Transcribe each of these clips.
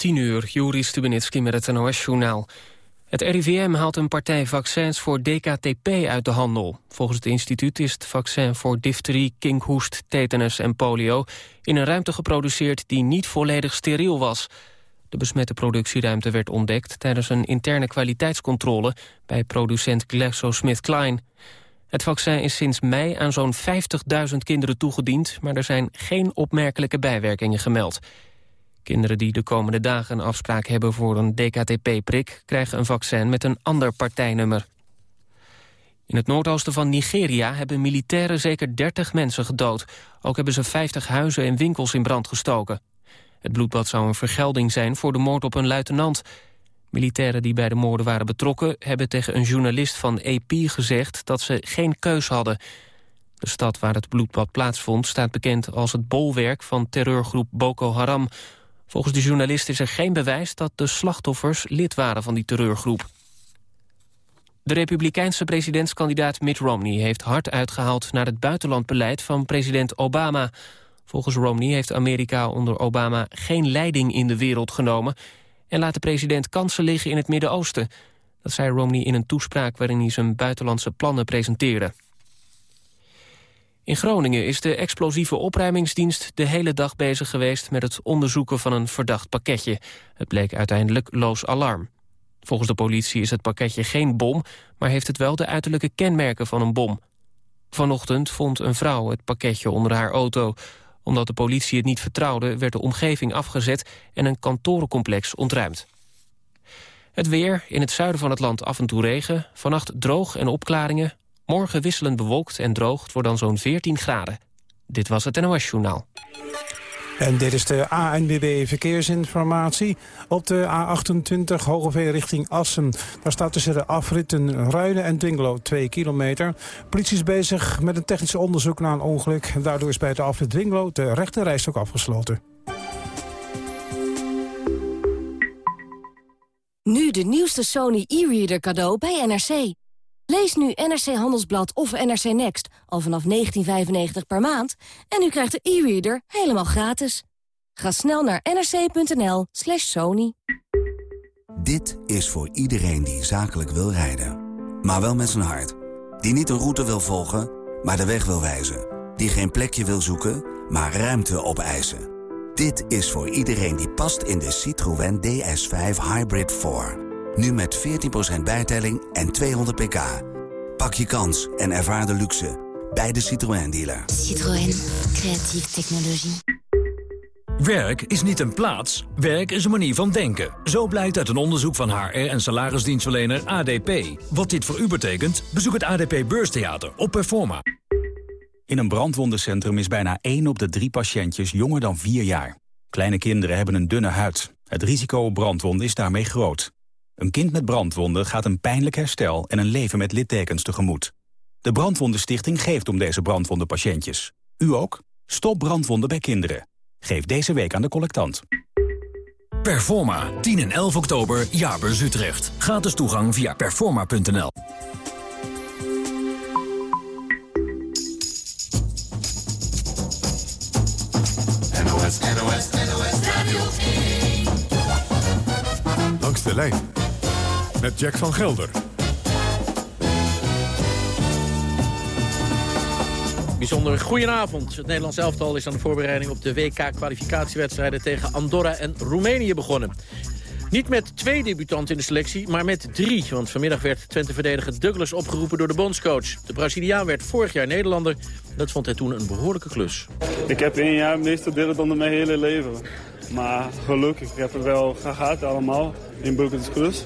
10 uur, Juri Stubenitski met het NOS-journaal. Het RIVM haalt een partij vaccins voor DKTP uit de handel. Volgens het instituut is het vaccin voor difterie, kinkhoest, tetanus en polio... in een ruimte geproduceerd die niet volledig steriel was. De besmette productieruimte werd ontdekt tijdens een interne kwaliteitscontrole... bij producent GlaxoSmithKline. Het vaccin is sinds mei aan zo'n 50.000 kinderen toegediend... maar er zijn geen opmerkelijke bijwerkingen gemeld... Kinderen die de komende dagen een afspraak hebben voor een DKTP-prik... krijgen een vaccin met een ander partijnummer. In het noordoosten van Nigeria hebben militairen zeker 30 mensen gedood. Ook hebben ze 50 huizen en winkels in brand gestoken. Het bloedbad zou een vergelding zijn voor de moord op een luitenant. Militairen die bij de moorden waren betrokken... hebben tegen een journalist van AP gezegd dat ze geen keus hadden. De stad waar het bloedbad plaatsvond staat bekend als het bolwerk van terreurgroep Boko Haram... Volgens de journalist is er geen bewijs dat de slachtoffers lid waren van die terreurgroep. De republikeinse presidentskandidaat Mitt Romney heeft hard uitgehaald naar het buitenlandbeleid van president Obama. Volgens Romney heeft Amerika onder Obama geen leiding in de wereld genomen en laat de president kansen liggen in het Midden-Oosten. Dat zei Romney in een toespraak waarin hij zijn buitenlandse plannen presenteerde. In Groningen is de explosieve opruimingsdienst de hele dag bezig geweest met het onderzoeken van een verdacht pakketje. Het bleek uiteindelijk loos alarm. Volgens de politie is het pakketje geen bom, maar heeft het wel de uiterlijke kenmerken van een bom. Vanochtend vond een vrouw het pakketje onder haar auto. Omdat de politie het niet vertrouwde, werd de omgeving afgezet en een kantorencomplex ontruimd. Het weer, in het zuiden van het land af en toe regen, vannacht droog en opklaringen, Morgen wisselend bewolkt en droog, het wordt dan zo'n 14 graden. Dit was het NOS Journaal. En dit is de ANWB Verkeersinformatie. Op de A28 Hogeveen richting Assen. Daar staat tussen de afritten Ruinen en Dwingelo 2 kilometer. Politie is bezig met een technisch onderzoek naar een ongeluk. Daardoor is bij de afrit Dwingelo de rechte ook afgesloten. Nu de nieuwste Sony e-reader cadeau bij NRC. Lees nu NRC Handelsblad of NRC Next al vanaf 19,95 per maand... en u krijgt de e-reader helemaal gratis. Ga snel naar nrc.nl slash sony. Dit is voor iedereen die zakelijk wil rijden. Maar wel met zijn hart. Die niet een route wil volgen, maar de weg wil wijzen. Die geen plekje wil zoeken, maar ruimte opeisen. Dit is voor iedereen die past in de Citroën DS5 Hybrid 4... Nu met 14% bijtelling en 200 pk. Pak je kans en ervaar de luxe bij de Citroën dealer. Citroën, creatieve technologie. Werk is niet een plaats, werk is een manier van denken. Zo blijkt uit een onderzoek van HR en salarisdienstverlener ADP. Wat dit voor u betekent, bezoek het ADP Beurstheater op Performa. In een brandwondencentrum is bijna 1 op de 3 patiëntjes jonger dan 4 jaar. Kleine kinderen hebben een dunne huid. Het risico op brandwonden is daarmee groot. Een kind met brandwonden gaat een pijnlijk herstel en een leven met littekens tegemoet. De Brandwondenstichting geeft om deze brandwondenpatiëntjes. U ook? Stop brandwonden bij kinderen. Geef deze week aan de collectant. Performa, 10 en 11 oktober, Jaarbeurs Utrecht. Gratis toegang via performa.nl. NOS, NOS, NOS Radio Langs de lijn met Jack van Gelder. Bijzonder goedenavond. Het Nederlands elftal is aan de voorbereiding op de WK-kwalificatiewedstrijden tegen Andorra en Roemenië begonnen. Niet met twee debutanten in de selectie, maar met drie. Want vanmiddag werd Twente-verdediger Douglas opgeroepen door de bondscoach. De Braziliaan werd vorig jaar Nederlander. Dat vond hij toen een behoorlijke klus. Ik heb één jaar meeste delen dan mijn hele leven. Maar gelukkig, ik heb het wel gehad allemaal in Burgers.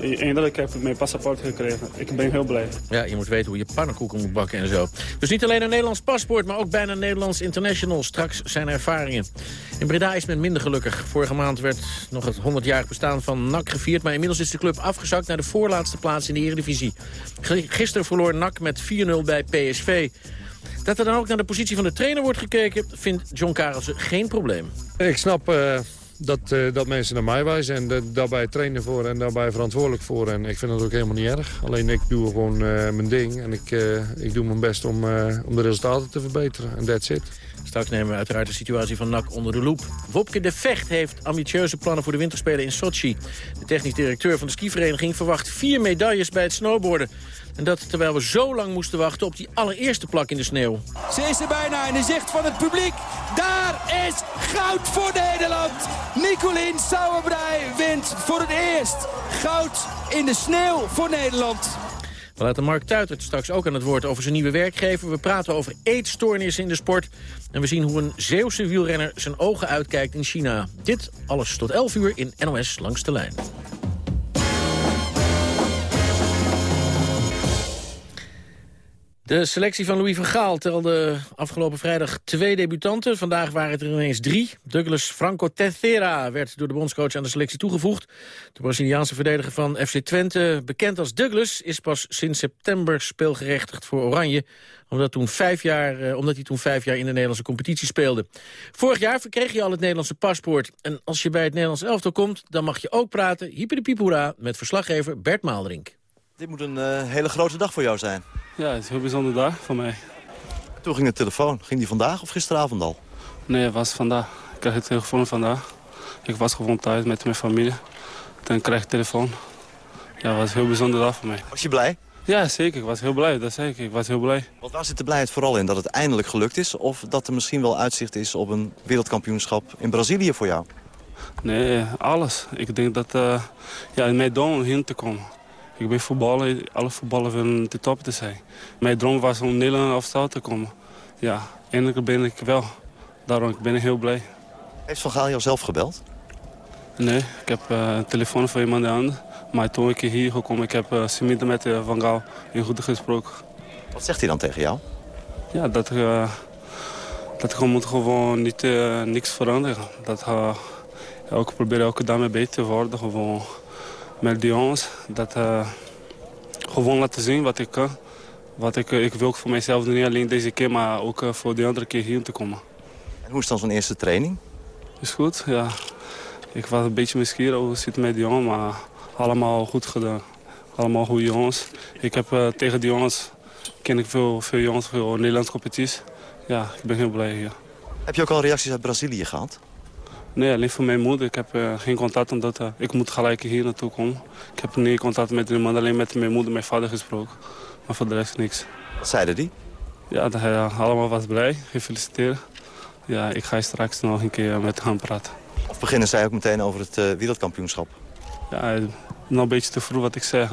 Eindelijk heb ik mijn paspoort gekregen. Ik ben heel blij. Ja, je moet weten hoe je pannenkoeken moet bakken en zo. Dus niet alleen een Nederlands paspoort, maar ook bijna een Nederlands international. Straks zijn ervaringen. In Breda is men minder gelukkig. Vorige maand werd nog het 100-jarig bestaan van NAC gevierd... maar inmiddels is de club afgezakt naar de voorlaatste plaats in de Eredivisie. Gisteren verloor NAC met 4-0 bij PSV. Dat er dan ook naar de positie van de trainer wordt gekeken... vindt John Karelsen geen probleem. Ik snap... Uh dat, uh, dat mensen naar mij wijzen en de, daarbij trainen voor en daarbij verantwoordelijk voor. En ik vind dat ook helemaal niet erg. Alleen ik doe gewoon mijn ding en ik, ik doe mijn best om, om de resultaten te verbeteren. En that's it. Straks nemen we uiteraard de situatie van NAC onder de loep. Wopke de Vecht heeft ambitieuze plannen voor de winterspelen in Sochi. De technisch directeur van de skivereniging verwacht vier medailles bij het snowboarden. En dat terwijl we zo lang moesten wachten op die allereerste plak in de sneeuw. Ze is er bijna in de zicht van het publiek. Daar is goud voor Nederland. Nicolien Sauerbrei wint voor het eerst goud in de sneeuw voor Nederland. We laten Mark Tuitert straks ook aan het woord over zijn nieuwe werkgever. We praten over eetstoornissen in de sport. En we zien hoe een Zeeuwse wielrenner zijn ogen uitkijkt in China. Dit alles tot 11 uur in NOS Langs de Lijn. De selectie van Louis van Gaal telde afgelopen vrijdag twee debutanten. Vandaag waren het er ineens drie. Douglas Franco Teixeira werd door de bondscoach aan de selectie toegevoegd. De Braziliaanse verdediger van FC Twente, bekend als Douglas... is pas sinds september speelgerechtigd voor Oranje... omdat, toen jaar, eh, omdat hij toen vijf jaar in de Nederlandse competitie speelde. Vorig jaar verkreeg je al het Nederlandse paspoort. En als je bij het Nederlands elftal komt, dan mag je ook praten... hyper de piephoera met verslaggever Bert Maalderink. Dit moet een uh, hele grote dag voor jou zijn. Ja, het is een heel bijzondere dag voor mij. Toen ging de telefoon. Ging die vandaag of gisteravond al? Nee, het was vandaag. Ik kreeg het telefoon vandaag. Ik was gewoon thuis met mijn familie. Toen kreeg ik telefoon. Ja, het was een heel bijzondere dag voor mij. Was je blij? Ja, zeker. Ik was heel blij. Dat zeker. Ik was heel blij. Wat waar zit de blijheid vooral in? Dat het eindelijk gelukt is? Of dat er misschien wel uitzicht is op een wereldkampioenschap in Brazilië voor jou? Nee, alles. Ik denk dat uh, ja, mijn droom heen te komen. Ik ben voetballer, alle voetballers willen de top te zijn. Mijn droom was om Nederland afstand te komen. Ja, eindelijk ben ik wel. Daarom ben ik heel blij. Heeft Van Gaal jou zelf gebeld? Nee, ik heb uh, een telefoon van iemand aan. Maar toen ik hier gekomen, ik heb uh, met uh, Van Gaal in goed gesproken. Wat zegt hij dan tegen jou? Ja, dat, uh, dat je moet gewoon niet, niks veranderen. Dat elke, probeer elke dag mee beter te worden. Gewoon met die jongens. Dat uh, gewoon laten zien wat ik kan. Wat ik, ik wil voor mijzelf niet alleen deze keer, maar ook voor de andere keer hier te komen. En hoe is dan zo'n eerste training? Is goed, ja. Ik was een beetje misschien hoe zit met die jongens, maar allemaal goed gedaan. Allemaal goede jongens. Ik heb uh, tegen die jongens, ken ik veel, veel jongens, veel Nederlandse competities. Ja, ik ben heel blij hier. Heb je ook al reacties uit Brazilië gehad? Nee, alleen voor mijn moeder. Ik heb uh, geen contact omdat uh, ik moet gelijk hier naartoe komen. Ik heb niet contact met iemand, alleen met mijn moeder en mijn vader gesproken. Maar voor de rest niks. Wat zeiden die? Ja, dat hij allemaal was blij. Gefeliciteerd. Ja, ik ga straks nog een keer met hem praten. Of beginnen zij ook meteen over het uh, wereldkampioenschap? Ja, nog een beetje te vroeg wat ik zeg.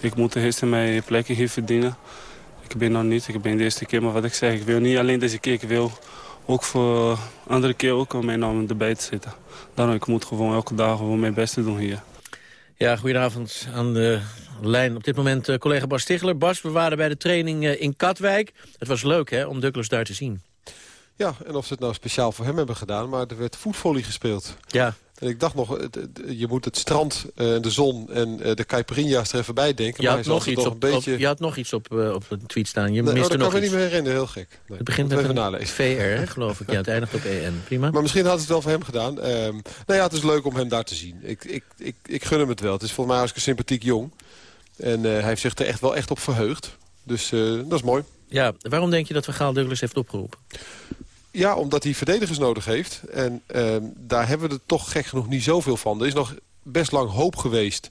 Ik moet eerst mijn plekje hier verdienen. Ik ben nog niet, ik ben de eerste keer, maar wat ik zeg, ik wil niet alleen deze keer, ik wil ook voor andere keer ook om mijn naam erbij te zitten. Daarom ik moet gewoon elke dag gewoon mijn best doen hier. Ja, goedenavond aan de lijn. Op dit moment uh, collega Bas Stigler. Bas, we waren bij de training uh, in Katwijk. Het was leuk hè, om Douglas daar te zien. Ja, en of ze het nou speciaal voor hem hebben gedaan, maar er werd voetvolley gespeeld. Ja. En ik dacht nog, je moet het strand, uh, de zon en uh, de caipirinha's er even bij denken. Je had, nog iets, op, een beetje... op, je had nog iets op, uh, op een tweet staan. Je nee, miste oh, dat kan me niet meer herinneren, heel gek. Nee, het begint met een VR, geloof ik. Ja, het eindigt op EN. Prima. Maar misschien had het wel voor hem gedaan. Um, nou ja, het is leuk om hem daar te zien. Ik, ik, ik, ik gun hem het wel. Het is volgens mij een sympathiek jong. En hij heeft zich er echt wel echt op verheugd. Dus dat is mooi. Ja, waarom denk je dat we Gaal Douglas heeft opgeroepen? Ja, omdat hij verdedigers nodig heeft. En uh, daar hebben we er toch gek genoeg niet zoveel van. Er is nog best lang hoop geweest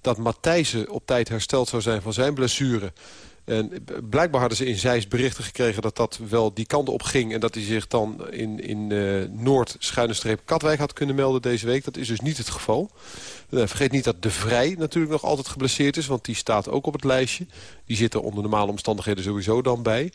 dat Matthijsen op tijd hersteld zou zijn van zijn blessure. En blijkbaar hadden ze in Zeist berichten gekregen dat dat wel die kant op ging... en dat hij zich dan in, in uh, Noord-Katwijk had kunnen melden deze week. Dat is dus niet het geval. Uh, vergeet niet dat De Vrij natuurlijk nog altijd geblesseerd is... want die staat ook op het lijstje. Die zit er onder normale omstandigheden sowieso dan bij.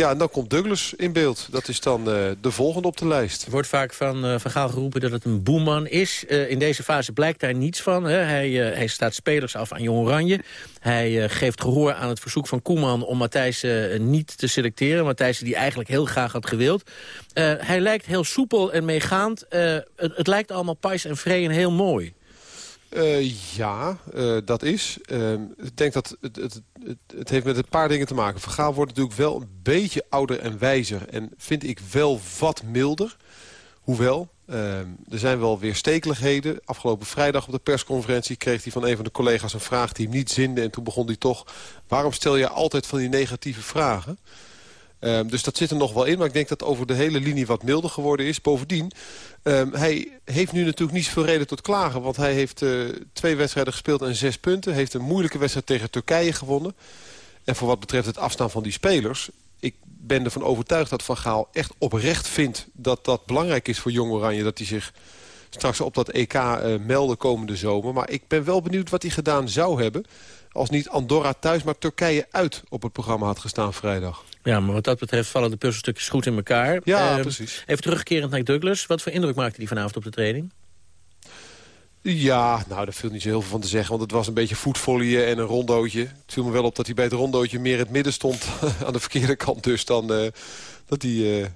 Ja, en dan komt Douglas in beeld. Dat is dan uh, de volgende op de lijst. Er wordt vaak van uh, Van Gaal geroepen dat het een boeman is. Uh, in deze fase blijkt daar niets van. Hè. Hij, hij staat spelers af aan Jong Oranje. Hij geeft gehoor aan het verzoek van Koeman om Matthijs niet te selecteren. Matthijs die eigenlijk heel graag had gewild. hij lijkt heel soepel en meegaand. Het, het, lijkt allemaal pais en vree en heel mooi. Uh, ja, uh, dat is. Uh, ik denk dat het, het, het, het, heeft met een paar dingen te maken. Vergaal wordt natuurlijk wel een beetje ouder en wijzer. En vind ik wel wat milder. Hoewel, Ehm, er zijn wel weer stekeligheden. Afgelopen vrijdag op de persconferentie kreeg hij van een van de collega's een vraag die hem niet zinde. En toen begon hij toch, waarom stel je altijd van die negatieve vragen? Ehm, dus dat zit er nog wel in, maar ik denk dat over de hele linie wat milder geworden is. Bovendien, um, hij heeft nu natuurlijk niet zoveel reden tot klagen. Want hij heeft uh, twee wedstrijden gespeeld en zes punten. Heeft een moeilijke wedstrijd tegen Turkije gewonnen. En voor wat betreft het afstaan van die spelers... ik ben ervan overtuigd dat Van Gaal echt oprecht vindt... dat dat belangrijk is voor Jong Oranje. Dat hij zich straks op dat EK uh, melden komende zomer. Maar ik ben wel benieuwd wat hij gedaan zou hebben... als niet Andorra thuis, maar Turkije uit op het programma had gestaan vrijdag. Ja, maar wat dat betreft vallen de puzzelstukjes goed in elkaar. Ja, uh, precies. Even terugkerend naar Douglas. Wat voor indruk maakte hij vanavond op de training? Ja, nou, daar viel niet zo heel veel van te zeggen. Want het was een beetje voetvolleyen en een rondootje. Het viel me wel op dat hij bij het rondootje meer in het midden stond. aan de verkeerde kant dus dan uh, dat hij... Uh,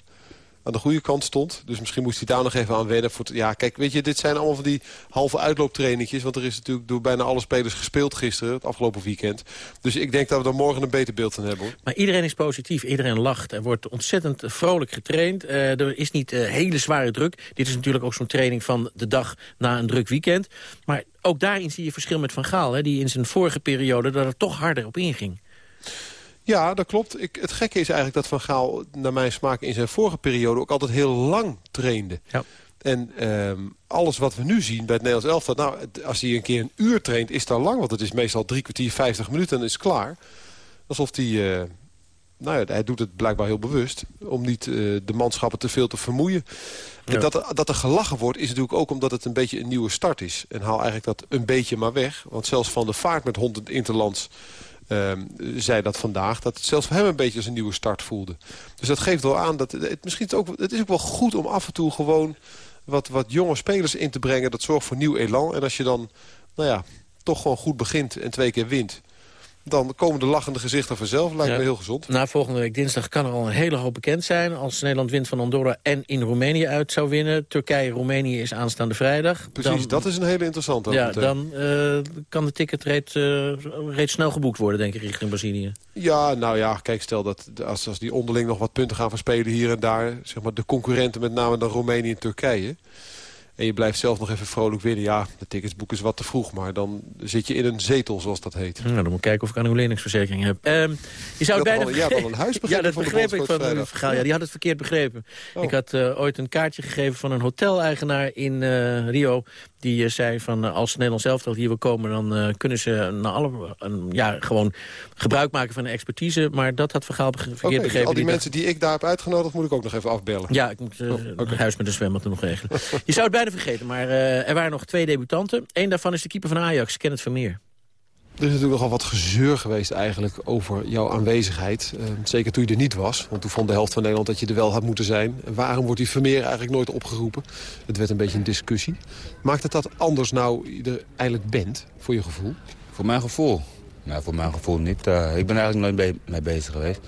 aan de goede kant stond. Dus misschien moest hij daar nog even aan wennen. Voor ja, kijk, weet je, dit zijn allemaal van die halve uitlooptrainingjes. Want er is natuurlijk door bijna alle spelers gespeeld gisteren, het afgelopen weekend. Dus ik denk dat we er morgen een beter beeld van hebben. Hoor. Maar iedereen is positief, iedereen lacht. Er wordt ontzettend vrolijk getraind. Uh, er is niet uh, hele zware druk. Dit is natuurlijk ook zo'n training van de dag na een druk weekend. Maar ook daarin zie je verschil met Van Gaal. Hè, die in zijn vorige periode daar toch harder op inging. Ja, dat klopt. Ik, het gekke is eigenlijk dat Van Gaal, naar mijn smaak... in zijn vorige periode ook altijd heel lang trainde. Ja. En um, alles wat we nu zien bij het Nederlands elftal... nou, als hij een keer een uur traint, is dat lang. Want het is meestal drie kwartier, vijftig minuten en is klaar. Alsof hij... Uh, nou ja, hij doet het blijkbaar heel bewust... om niet uh, de manschappen te veel te vermoeien. Ja. Dat, dat er gelachen wordt is natuurlijk ook omdat het een beetje een nieuwe start is. En haal eigenlijk dat een beetje maar weg. Want zelfs Van de Vaart met 100 interlands... Um, zei dat vandaag, dat het zelfs voor hem een beetje als een nieuwe start voelde. Dus dat geeft wel aan dat het, misschien is ook, het is ook wel goed om af en toe gewoon wat, wat jonge spelers in te brengen. Dat zorgt voor nieuw elan. En als je dan, nou ja, toch gewoon goed begint en twee keer wint dan komen de lachende gezichten vanzelf. Lijkt ja. me heel gezond. Na volgende week dinsdag kan er al een hele hoop bekend zijn. Als Nederland wint van Andorra en in Roemenië uit zou winnen. Turkije-Roemenië is aanstaande vrijdag. Precies, dan, dat is een hele interessante. Ja, dan uh, kan de ticket reeds, uh, reeds snel geboekt worden, denk ik, richting Brazilië. Ja, nou ja, kijk, stel dat als, als die onderling nog wat punten gaan verspelen hier en daar. Zeg maar de concurrenten met name dan Roemenië en Turkije en je blijft zelf nog even vrolijk winnen. Ja, de ticketsboek is wat te vroeg, maar dan zit je in een zetel, zoals dat heet. Nou, dan moet ik kijken of ik een annuleringsverzekering heb. Um, je zou je bijna... Al, ja, al een huis Ja, dat begreep ik van de verhaal. Ja, die had het verkeerd begrepen. Oh. Ik had uh, ooit een kaartje gegeven van een hoteleigenaar in uh, Rio... die uh, zei van als Nederland zelf hier wil komen... dan kunnen ze na alle, ja, gewoon gebruik maken van een expertise. Maar dat had verhaal verkeerd okay, begrepen. Dus al die, die mensen die ik daar heb uitgenodigd... moet ik ook nog even afbellen. Ja, ik moet oh, okay. huis met een zwembad nog regelen. je zou het bijna vergeten, maar er waren nog twee debutanten. Eén daarvan is de keeper van Ajax, Kenneth Vermeer. Er is natuurlijk nogal wat gezeur geweest eigenlijk over jouw aanwezigheid. Uh, zeker toen je er niet was. Want toen vond de helft van Nederland dat je er wel had moeten zijn. En waarom wordt die Vermeer eigenlijk nooit opgeroepen? Het werd een beetje een discussie. Maakt het dat anders nou je er eigenlijk bent, voor je gevoel? Voor mijn gevoel? Nou, voor mijn gevoel niet. Uh, ik ben eigenlijk nooit mee bezig geweest.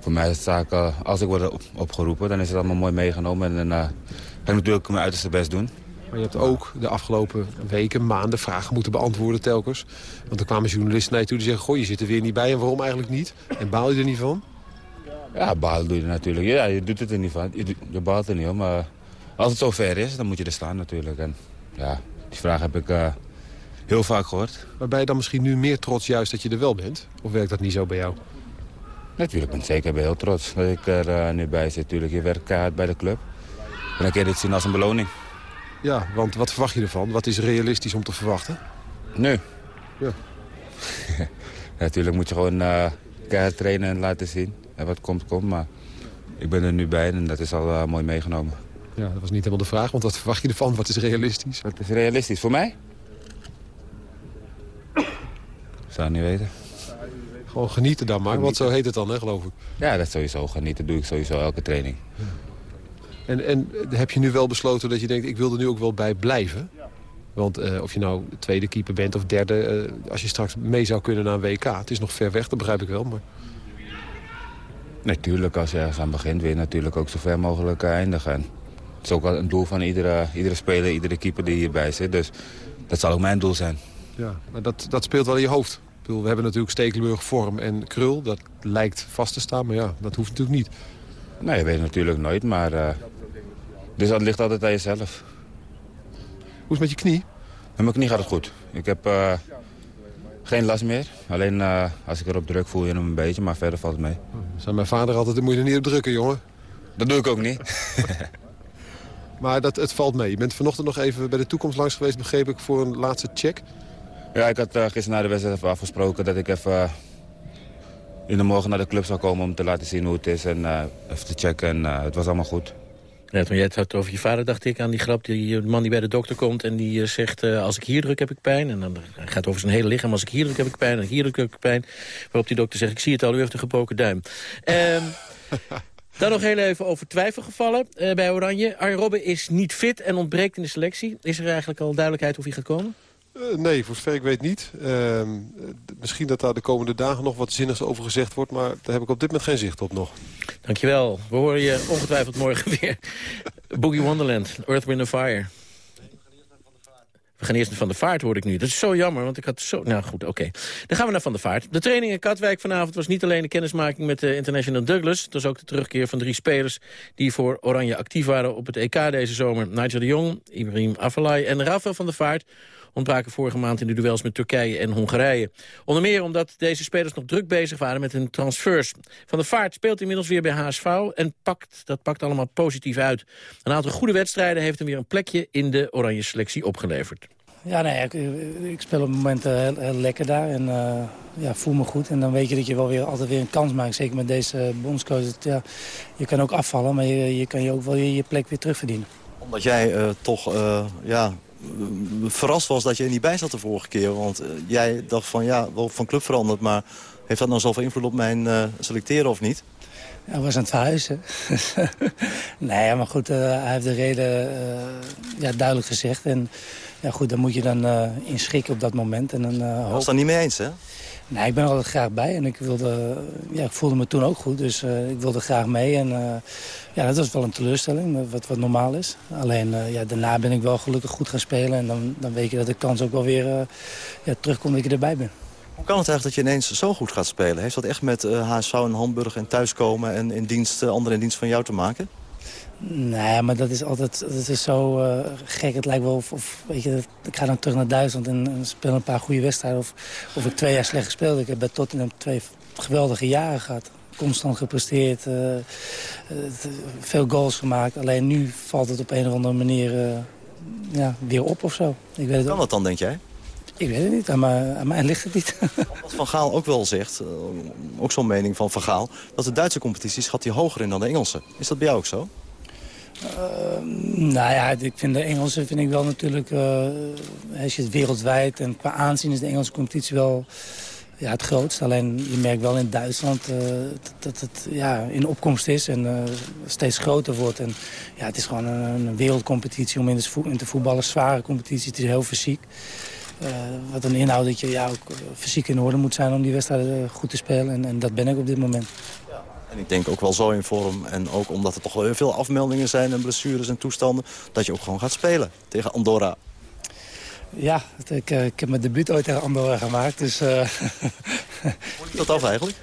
Voor mij is het zaak, uh, als ik word op opgeroepen, dan is het allemaal mooi meegenomen. En dan ga ik natuurlijk mijn uiterste best doen. Maar je hebt ook de afgelopen weken, maanden vragen moeten beantwoorden telkens. Want er kwamen journalisten naar je toe die zeggen... goh, je zit er weer niet bij en waarom eigenlijk niet? En baal je er niet van? Ja, baal doe je er natuurlijk. Ja, je doet het er niet van. Je, je baalt er niet om. Maar als het zo ver is, dan moet je er staan natuurlijk. En ja, die vraag heb ik uh, heel vaak gehoord. Maar ben je dan misschien nu meer trots juist dat je er wel bent? Of werkt dat niet zo bij jou? Natuurlijk ben ik zeker heel trots dat ik er uh, nu bij zit. Natuurlijk, je werkt bij de club. En dan kun je dit zien als een beloning. Ja, want wat verwacht je ervan? Wat is realistisch om te verwachten? Nu? Ja. Natuurlijk moet je gewoon uh, keihard trainen en laten zien. En wat komt, komt. Maar ik ben er nu bij en dat is al uh, mooi meegenomen. Ja, dat was niet helemaal de vraag. Want wat verwacht je ervan? Wat is realistisch? Wat is realistisch? Voor mij? Zou niet weten. Gewoon genieten dan maar, want zo heet het dan, hè, geloof ik. Ja, dat sowieso. Genieten doe ik sowieso elke training. Ja. En, en heb je nu wel besloten dat je denkt, ik wil er nu ook wel bij blijven? Want uh, of je nou tweede keeper bent of derde, uh, als je straks mee zou kunnen naar een WK. Het is nog ver weg, dat begrijp ik wel. Maar... Natuurlijk, als je ergens aan begint, wil je natuurlijk ook zo ver mogelijk eindigen. En het is ook wel een doel van iedere, iedere speler, iedere keeper die hierbij zit. Dus dat zal ook mijn doel zijn. Ja, maar dat, dat speelt wel in je hoofd. Ik bedoel, we hebben natuurlijk Stekelenburg, Vorm en Krul. Dat lijkt vast te staan, maar ja, dat hoeft natuurlijk niet. Nee, je weet natuurlijk nooit, maar... Uh, dus dat ligt altijd aan jezelf. Hoe is het met je knie? Met mijn knie gaat het goed. Ik heb uh, geen last meer. Alleen uh, als ik erop druk voel je hem een beetje, maar verder valt het mee. Zijn mijn vader altijd, moet je er niet op drukken, jongen. Dat doe ik ook niet. maar dat, het valt mee. Je bent vanochtend nog even bij de toekomst langs geweest, begreep ik, voor een laatste check. Ja, ik had uh, gisteren na de wedstrijd even afgesproken dat ik even in de morgen naar de club zou komen om te laten zien hoe het is en even te checken. En het was allemaal goed. Net toen jij het had over je vader, dacht ik aan die grap... die man die bij de dokter komt en die zegt... Uh, als ik hier druk, heb ik pijn. En dan gaat het over zijn hele lichaam. Als ik hier druk, heb ik pijn. En hier druk, heb ik pijn. Waarop die dokter zegt, ik zie het al, u heeft een gebroken duim. Um, dan nog heel even over twijfelgevallen uh, bij Oranje. Arjen Robben is niet fit en ontbreekt in de selectie. Is er eigenlijk al duidelijkheid of hij gaat komen? Uh, nee, voor zover ik weet niet. Uh, misschien dat daar de komende dagen nog wat zinnigs over gezegd wordt... maar daar heb ik op dit moment geen zicht op nog. Dankjewel. We horen je ongetwijfeld morgen weer. Boogie Wonderland, Earth, Wind Fire. We gaan eerst naar Van de Vaart, hoor ik nu. Dat is zo jammer, want ik had zo... Nou goed, oké. Dan gaan we naar Van de Vaart. De training in Katwijk vanavond was niet alleen de kennismaking met de International Douglas. Het was ook de terugkeer van drie spelers die voor Oranje actief waren op het EK deze zomer. Nigel de Jong, Ibrahim Afellay en Rafael van der Vaart ontbraken vorige maand in de duels met Turkije en Hongarije. Onder meer omdat deze spelers nog druk bezig waren met hun transfers. Van der Vaart speelt inmiddels weer bij HSV en pakt, dat pakt allemaal positief uit. Een aantal goede wedstrijden heeft hem weer een plekje in de oranje selectie opgeleverd. Ja, nee, ik, ik, speel op het moment uh, heel, heel, lekker daar en uh, ja, voel me goed. En dan weet je dat je wel weer altijd weer een kans maakt. Zeker met deze bondscoach. Ja, je kan ook afvallen, maar je, je kan je ook wel je, je plek weer terugverdienen. Omdat jij uh, toch ja, verrast was dat je er niet bij zat de vorige keer. Want jij dacht van ja, wel van club veranderd, maar heeft dat nou zoveel invloed op mijn selecteren of niet? Hij was aan het verhuizen. nee, maar goed, hij heeft de reden ja, duidelijk gezegd. En ja, goed, dan moet je dan uh, inschikken op dat moment. En dan, was het niet mee eens, hè? Nee, ik ben altijd graag bij. En ik, wilde, ja, ik voelde me toen ook goed, dus uh, ik wilde graag mee. En ja, dat was wel een teleurstelling, wat, wat normaal is. Alleen ja, daarna ben ik wel gelukkig goed gaan spelen. En dan, dan weet je dat de kans ook wel weer ja, terugkomt dat je erbij bent. Hoe kan het eigenlijk dat je ineens zo goed gaat spelen? Heeft dat echt met HSV en Hamburg en thuiskomen en in dienst, anderen in dienst van jou te maken? Nee, maar dat is altijd dat is zo uh, gek. Het lijkt wel of, of, weet je, ik ga dan terug naar Duitsland en, en speel een paar goede wedstrijden. Of, of ik twee jaar slecht gespeeld. Ik heb bij Tottenham twee geweldige jaren gehad. Constant gepresteerd, uh, uh, veel goals gemaakt. Alleen nu valt het op een of andere manier ja, weer op of zo. Ik weet het kan dat dan, denk jij? Ik weet het niet, aan mij, aan mij ligt het niet. Wat Van Gaal ook wel zegt, ook zo'n mening van Van Gaal... dat de Duitse competitie schat hij hoger in dan de Engelse. Is dat bij jou ook zo? Uh, nou ja, ik vind de Engelsen vind ik wel natuurlijk... Uh, als je het wereldwijd en qua aanzien is de Engelse competitie wel ja, het grootste. Alleen je merkt wel in Duitsland uh, dat het ja, in opkomst is en steeds groter wordt. En, ja, het is gewoon een, een wereldcompetitie om in, de in te voetballen. Zware competitie, het is heel fysiek. Wat dan inhoudt dat je ja, ook fysiek in orde moet zijn om die wedstrijden goed te spelen. En, en dat ben ik op dit moment. En ik denk ook wel zo in vorm. En ook omdat er toch wel heel veel afmeldingen zijn en blessures en toestanden. Dat je ook gewoon gaat spelen tegen Andorra. Ja, ik, eh, ik heb mijn debuut ooit tegen Andorra gemaakt. Dus, uh... Hoe dat af eigenlijk?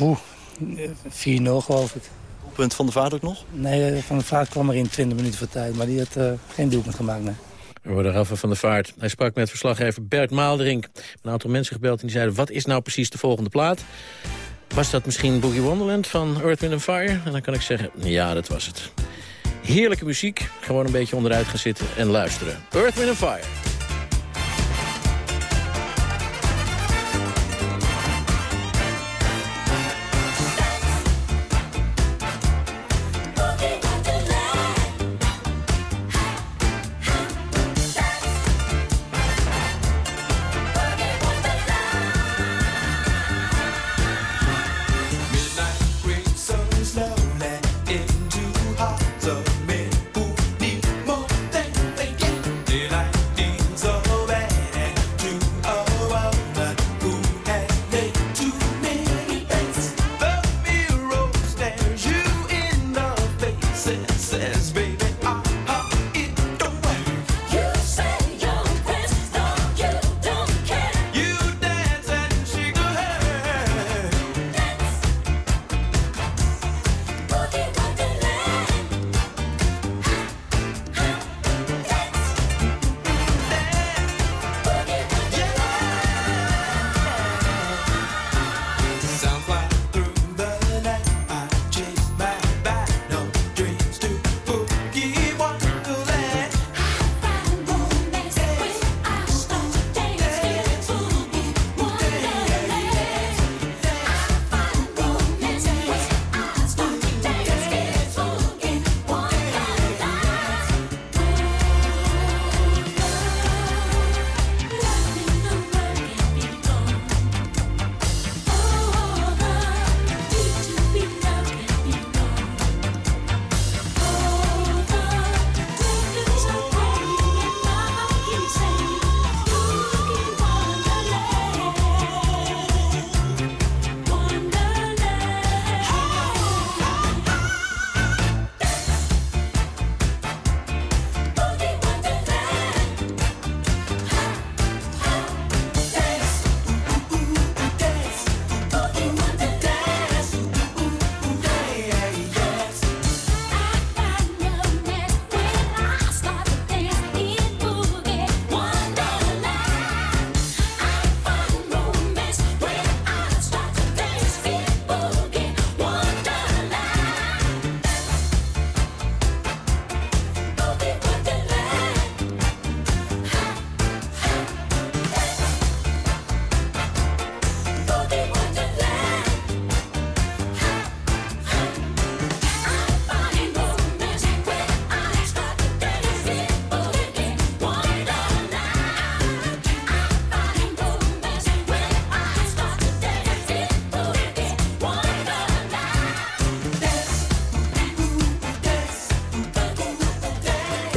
Oeh, 4-0 geloof ik. Punt van de Vaart ook nog? Nee, eh, Van de Vaart kwam er in 20 minuten voor tijd. Maar die had uh, geen doelpunt gemaakt, nee. We worden Rafa van de Vaart. Hij sprak met verslaggever Bert Maalderink. Een aantal mensen gebeld en die zeiden... wat is nou precies de volgende plaat? Was dat misschien Boogie Wonderland van Earth, Wind Fire? En dan kan ik zeggen, ja, dat was het. Heerlijke muziek. Gewoon een beetje onderuit gaan zitten en luisteren. Earth, Wind Fire.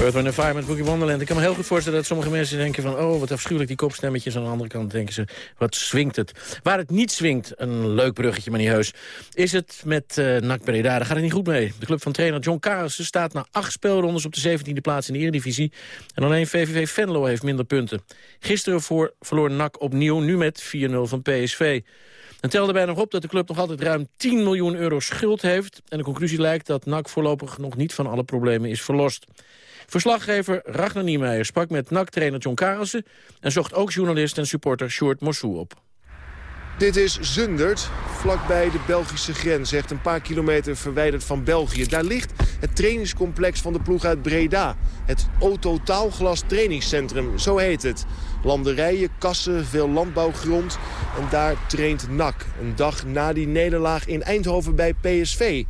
Earth, Wind Boogie Wonderland. Ik kan me heel goed voorstellen dat sommige mensen denken van... oh, wat afschuwelijk die kopstemmetjes. Aan de andere kant denken ze, wat swingt het. Waar het niet swingt, een leuk bruggetje, niet heus... is het met uh, NAC Breda. Daar gaat het niet goed mee. De club van trainer John Carlsen staat na acht speelrondes... op de 17e plaats in de Eredivisie. En alleen VVV Venlo heeft minder punten. Gisteren voor, verloor NAC opnieuw, nu met 4-0 van PSV. En tel erbij nog op dat de club nog altijd ruim 10 miljoen euro schuld heeft. En de conclusie lijkt dat NAC voorlopig nog niet van alle problemen is verlost. Verslaggever Ragnar Niemeyer sprak met NAC-trainer John Karelsen... en zocht ook journalist en supporter Sjoerd Mossou op. Dit is Zundert, vlakbij de Belgische grens, echt een paar kilometer verwijderd van België. Daar ligt het trainingscomplex van de ploeg uit Breda. Het Ototaalglas trainingscentrum, zo heet het. Landerijen, kassen, veel landbouwgrond. En daar traint NAC, een dag na die nederlaag in Eindhoven bij PSV.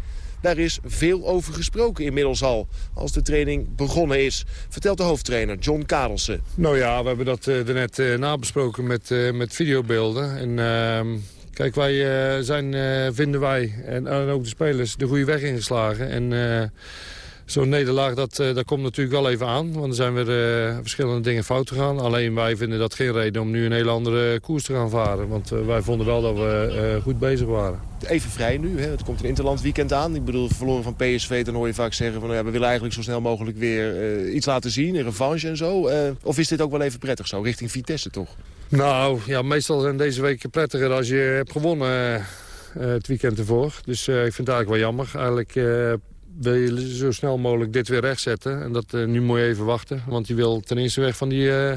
Daar is veel over gesproken inmiddels al, als de training begonnen is. Vertelt de hoofdtrainer John Kadelsen. Nou ja, we hebben dat uh, net uh, nabesproken met, uh, met videobeelden. En ehm, kijk, wij zijn, vinden wij, en, en, ook de spelers, de goede weg ingeslagen. En Zo'n nederlaag, dat, uh, dat komt natuurlijk wel even aan. Want er zijn weer uh, verschillende dingen fout gegaan. Alleen wij vinden dat geen reden om nu een hele andere koers te gaan varen. Want uh, wij vonden wel dat we goed bezig waren. Even vrij nu, hè? het komt een interland weekend aan. Ik bedoel, verloren van PSV, dan hoor je vaak zeggen... van nou ja, we willen eigenlijk zo snel mogelijk weer iets laten zien, een revanche en zo. of is dit ook wel even prettig zo, richting Vitesse toch? Nou, ja, meestal zijn deze weken prettiger als je hebt gewonnen... het weekend ervoor. Dus ik vind het eigenlijk wel jammer. Eigenlijk wil je zo snel mogelijk dit weer rechtzetten. En dat, uh, nu moet je even wachten. Want die wil ten eerste weg van die, uh,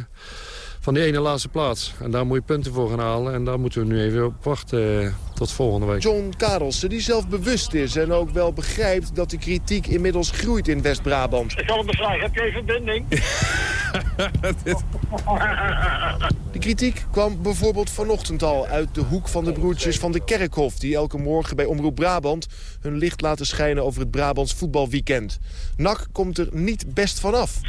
van die ene laatste plaats. En daar moet je punten voor gaan halen. En daar moeten we nu even op wachten uh, tot volgende week. John Karelsen, die zelf bewust is en ook wel begrijpt... dat de kritiek inmiddels groeit in West-Brabant. Ik zal hem vragen, heb je verbinding? De kritiek kwam bijvoorbeeld vanochtend al uit de hoek van de broertjes van de Kerkhof... die elke morgen bij Omroep Brabant hun licht laten schijnen over het Brabants voetbalweekend. NAC komt er niet best vanaf.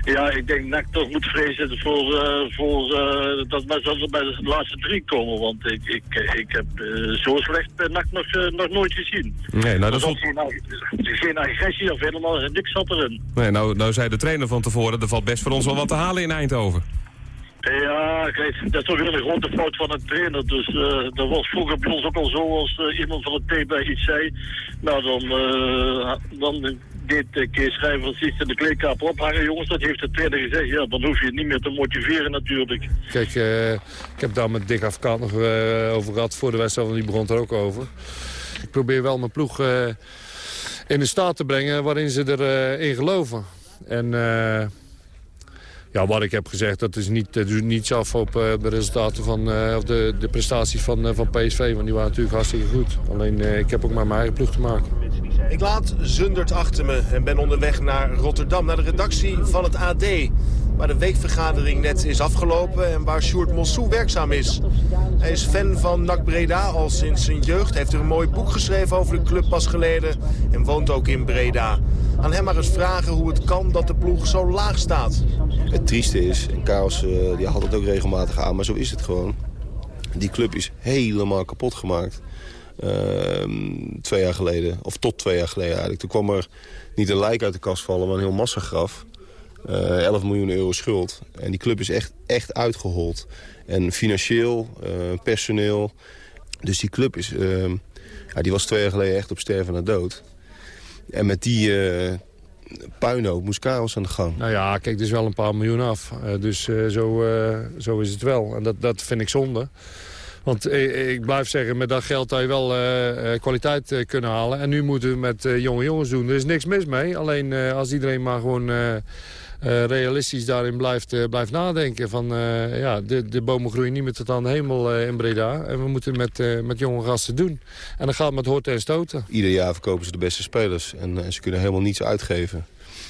Ja, ik denk NAC toch moet vrezen voor, uh, voor uh, dat we bij de laatste drie komen. Want ik, ik, ik heb uh, zo slecht NAC nog, nog nooit gezien. Nee, nou, dat is geen, geen, agressie of helemaal niks zat erin. Nee, nou, nou zei de trainer van tevoren, er valt best voor ons wel wat te halen in Eindhoven. Ja, kijk, dat is toch weer een grote fout van een trainer. Dus uh, dat was vroeger bij ons ook al zo, als uh, iemand van het team bij iets zei. Nou, dan, uh, dan deed uh, Kees Schrijver iets in de kleedkamer ophangen. Jongens, dat heeft de trainer gezegd. Ja, dan hoef je niet meer te motiveren natuurlijk. Kijk, ik heb daar met Dick Afkaat nog over gehad. Voor de wedstrijd, want die begon er ook over. Ik probeer wel mijn ploeg in de staat te brengen waarin ze erin in geloven. En ja, wat ik heb gezegd, dat is niet, dat doet niets af op uh, de resultaten van, uh, of de, de prestaties van, uh, van PSV. Want die waren natuurlijk hartstikke goed. Alleen ik heb ook maar mijn eigen ploeg te maken. Ik laat Zundert achter me en ben onderweg naar Rotterdam, naar de redactie van het AD. Waar de weekvergadering net is afgelopen en waar Sjoerd Mossou werkzaam is. Hij is fan van NAC Breda al sinds zijn jeugd. Heeft er een mooi boek geschreven over de club pas geleden en woont ook in Breda. Aan hem maar eens vragen hoe het kan dat de ploeg zo laag staat. Het trieste is, en Chaos uh, die haalt het ook regelmatig aan, maar zo is het gewoon. Die club is helemaal kapot gemaakt. Uh, twee jaar geleden, of tot twee jaar geleden eigenlijk. Toen kwam er niet een lijk uit de kast vallen, maar een heel massagraf. Uh, 11 miljoen euro schuld. En die club is echt, echt uitgehold. En financieel, uh, personeel. Dus die club is, ehm, ja, die was twee jaar geleden echt op sterven naar dood. En met die uh, puinhoop moest Karels aan de gang. Nou ja, kijk, er is wel een paar miljoen af. Dus zo, zo is het wel. En dat, dat vind ik zonde. Want ik blijf zeggen, met dat geld had je wel kwaliteit kunnen halen. En nu moeten we met jonge jongens doen. Er is niks mis mee. Alleen als iedereen maar gewoon realistisch daarin blijft, uh, blijft nadenken. Van, uh, ja, de, de bomen groeien niet meer tot aan de hemel in Breda. En we moeten met, met jonge gasten doen. En dan gaat het met horten en stoten. Ieder jaar verkopen ze de beste spelers. En ze kunnen helemaal niets uitgeven.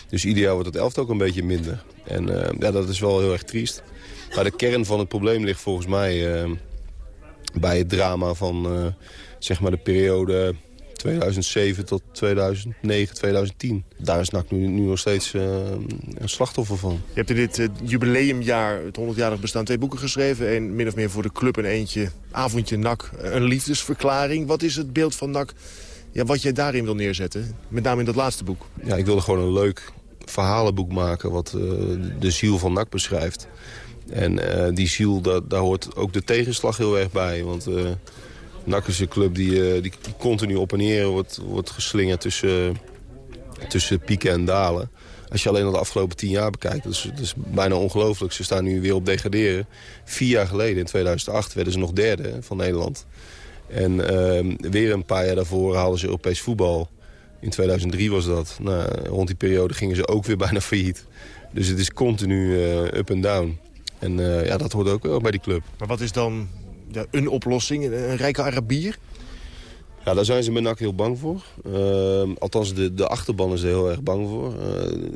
Dus ieder jaar wordt het elftal ook een beetje minder. En ja, dat is wel heel erg triest. Maar de kern van het probleem ligt volgens mij bij het drama van zeg maar de periode 2007 tot 2009, 2010. Daar is NAC nu, nu nog steeds uh, een slachtoffer van. Je hebt in dit uh, jubileumjaar, het 100-jarig bestaan, twee boeken geschreven. Eén min of meer voor de club en eentje avondje NAC. Een liefdesverklaring. Wat is het beeld van NAC ja, wat jij daarin wil neerzetten? Met name in dat laatste boek. Ja, ik wilde gewoon een leuk, verhalenboek maken wat eh, de ziel van NAC beschrijft. En die ziel, dat, daar hoort ook de tegenslag heel erg bij. Want NAC is een club die, die, continu op en neer wordt, wordt geslingerd tussen, tussen pieken en dalen. Als je alleen al de afgelopen tien jaar bekijkt, dat is, is bijna ongelooflijk. Ze staan nu weer op degraderen. Vier jaar geleden, in 2008, werden ze nog derde van Nederland. En uh, weer een paar jaar daarvoor haalden ze Europees voetbal. In 2003 was dat. Nou, rond die periode gingen ze ook weer bijna failliet. Dus het is continu uh, up en down. En uh, ja, dat hoort ook wel bij die club. Maar wat is dan een oplossing? Een rijke Arabier? Ja, daar zijn ze met NAC heel bang voor. Uh, althans, de, de achterban is er heel erg bang voor. Uh,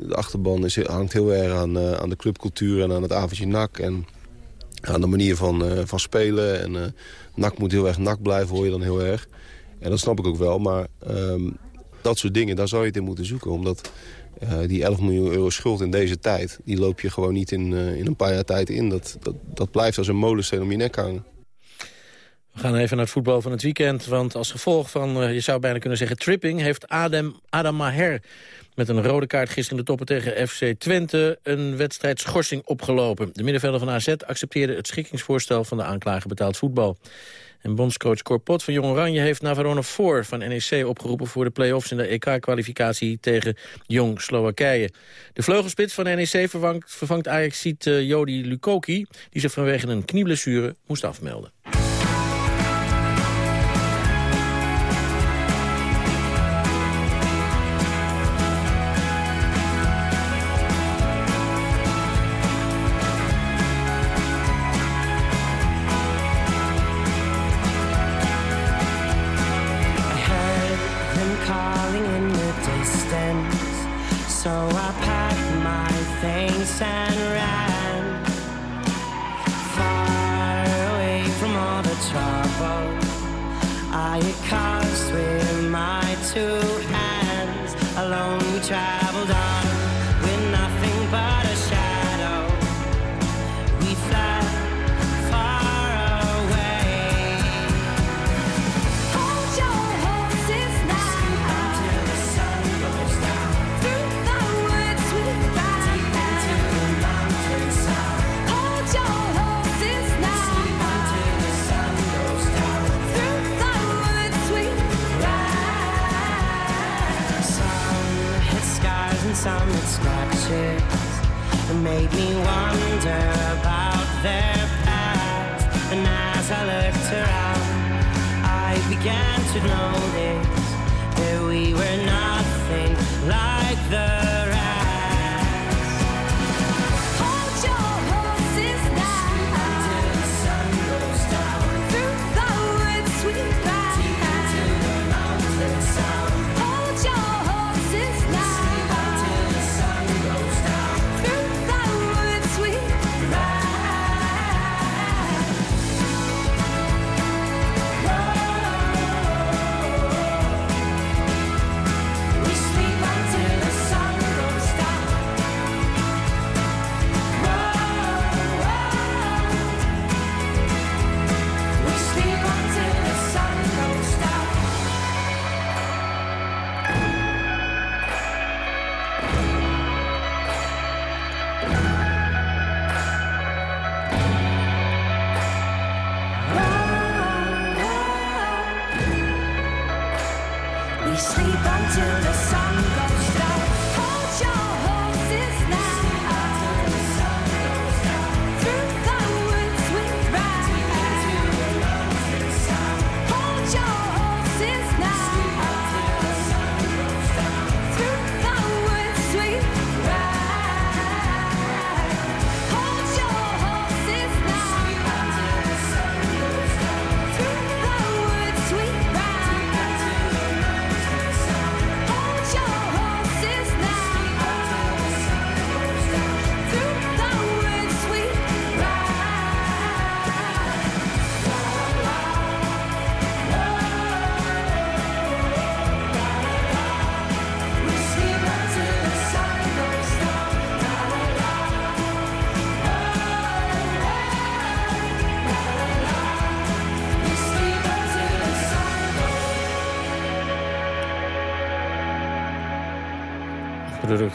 de achterban is, hangt heel erg aan, uh, aan de clubcultuur en aan het avondje NAC. En aan de manier van, van spelen. En NAC moet heel erg NAC blijven, hoor je dan heel erg. En dat snap ik ook wel, maar um, dat soort dingen, daar zou je het in moeten zoeken. Omdat die 11 miljoen euro schuld in deze tijd... die loop je gewoon niet in, in een paar jaar tijd in. Dat, dat, dat blijft als een molensteen om je nek hangen. We gaan even naar het voetbal van het weekend. Want als gevolg van, uh, je zou bijna kunnen zeggen, tripping... heeft Adam, Adam Maher met een rode kaart gisteren de toppen tegen FC Twente... een wedstrijd schorsing opgelopen. De middenvelder van AZ accepteerde het schikkingsvoorstel... van de aanklager betaald voetbal. En bondscoach Corpot van Jong Oranje heeft Navarone voor van NEC opgeroepen... voor de play-offs in de EK-kwalificatie tegen Jong Slowakije. De vleugelspits van NEC vervangt, vervangt Ajax-ziet uh, Jody Lukoki... die zich vanwege een knieblessure moest afmelden.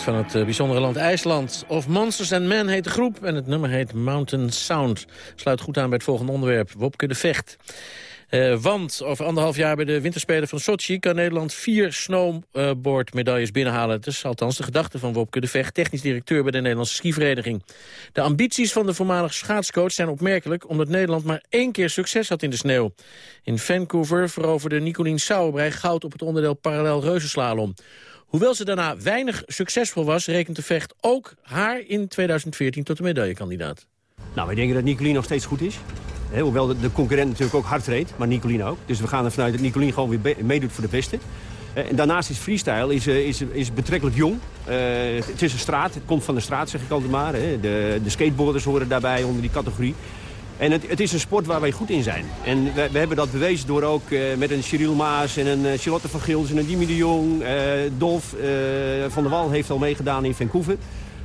Van het eh, bijzondere land IJsland. Of Monsters and Men heet de groep en het nummer heet Mountain Sound. Sluit goed aan bij het volgende onderwerp, Wopke de Vecht. Uh, want over anderhalf jaar bij de winterspelen van Sochi... kan Nederland vier snowboardmedailles binnenhalen. Dat is althans de gedachte van Wopke de Vecht... technisch directeur bij de Nederlandse skivereniging. De ambities van de voormalige schaatscoach zijn opmerkelijk... omdat Nederland maar één keer succes had in de sneeuw. In Vancouver veroverde Nicolien Sauerbrei goud... op het onderdeel parallel reuzenslalom. Hoewel ze daarna weinig succesvol was... rekent de Vecht ook haar in 2014 tot de medaillekandidaat. Nou, wij denken dat Nicolien nog steeds goed is hoewel de, concurrent natuurlijk ook hard reed, maar Nicolien ook. Dus we gaan ervan uit dat Nicolien gewoon weer meedoet voor de beste. Eh, en daarnaast is freestyle is, eh, is, is betrekkelijk jong. Uh, het is een straat, het komt van de straat zeg ik altijd maar. De, de skateboarders horen daarbij onder die categorie. En het, het, is een sport waar wij goed in zijn. En we, we hebben dat bewezen door ook uh, met een Cyril Maas en een Charlotte van Gils en een Dimi de Jong. Dolf van der Wal heeft al meegedaan in Vancouver.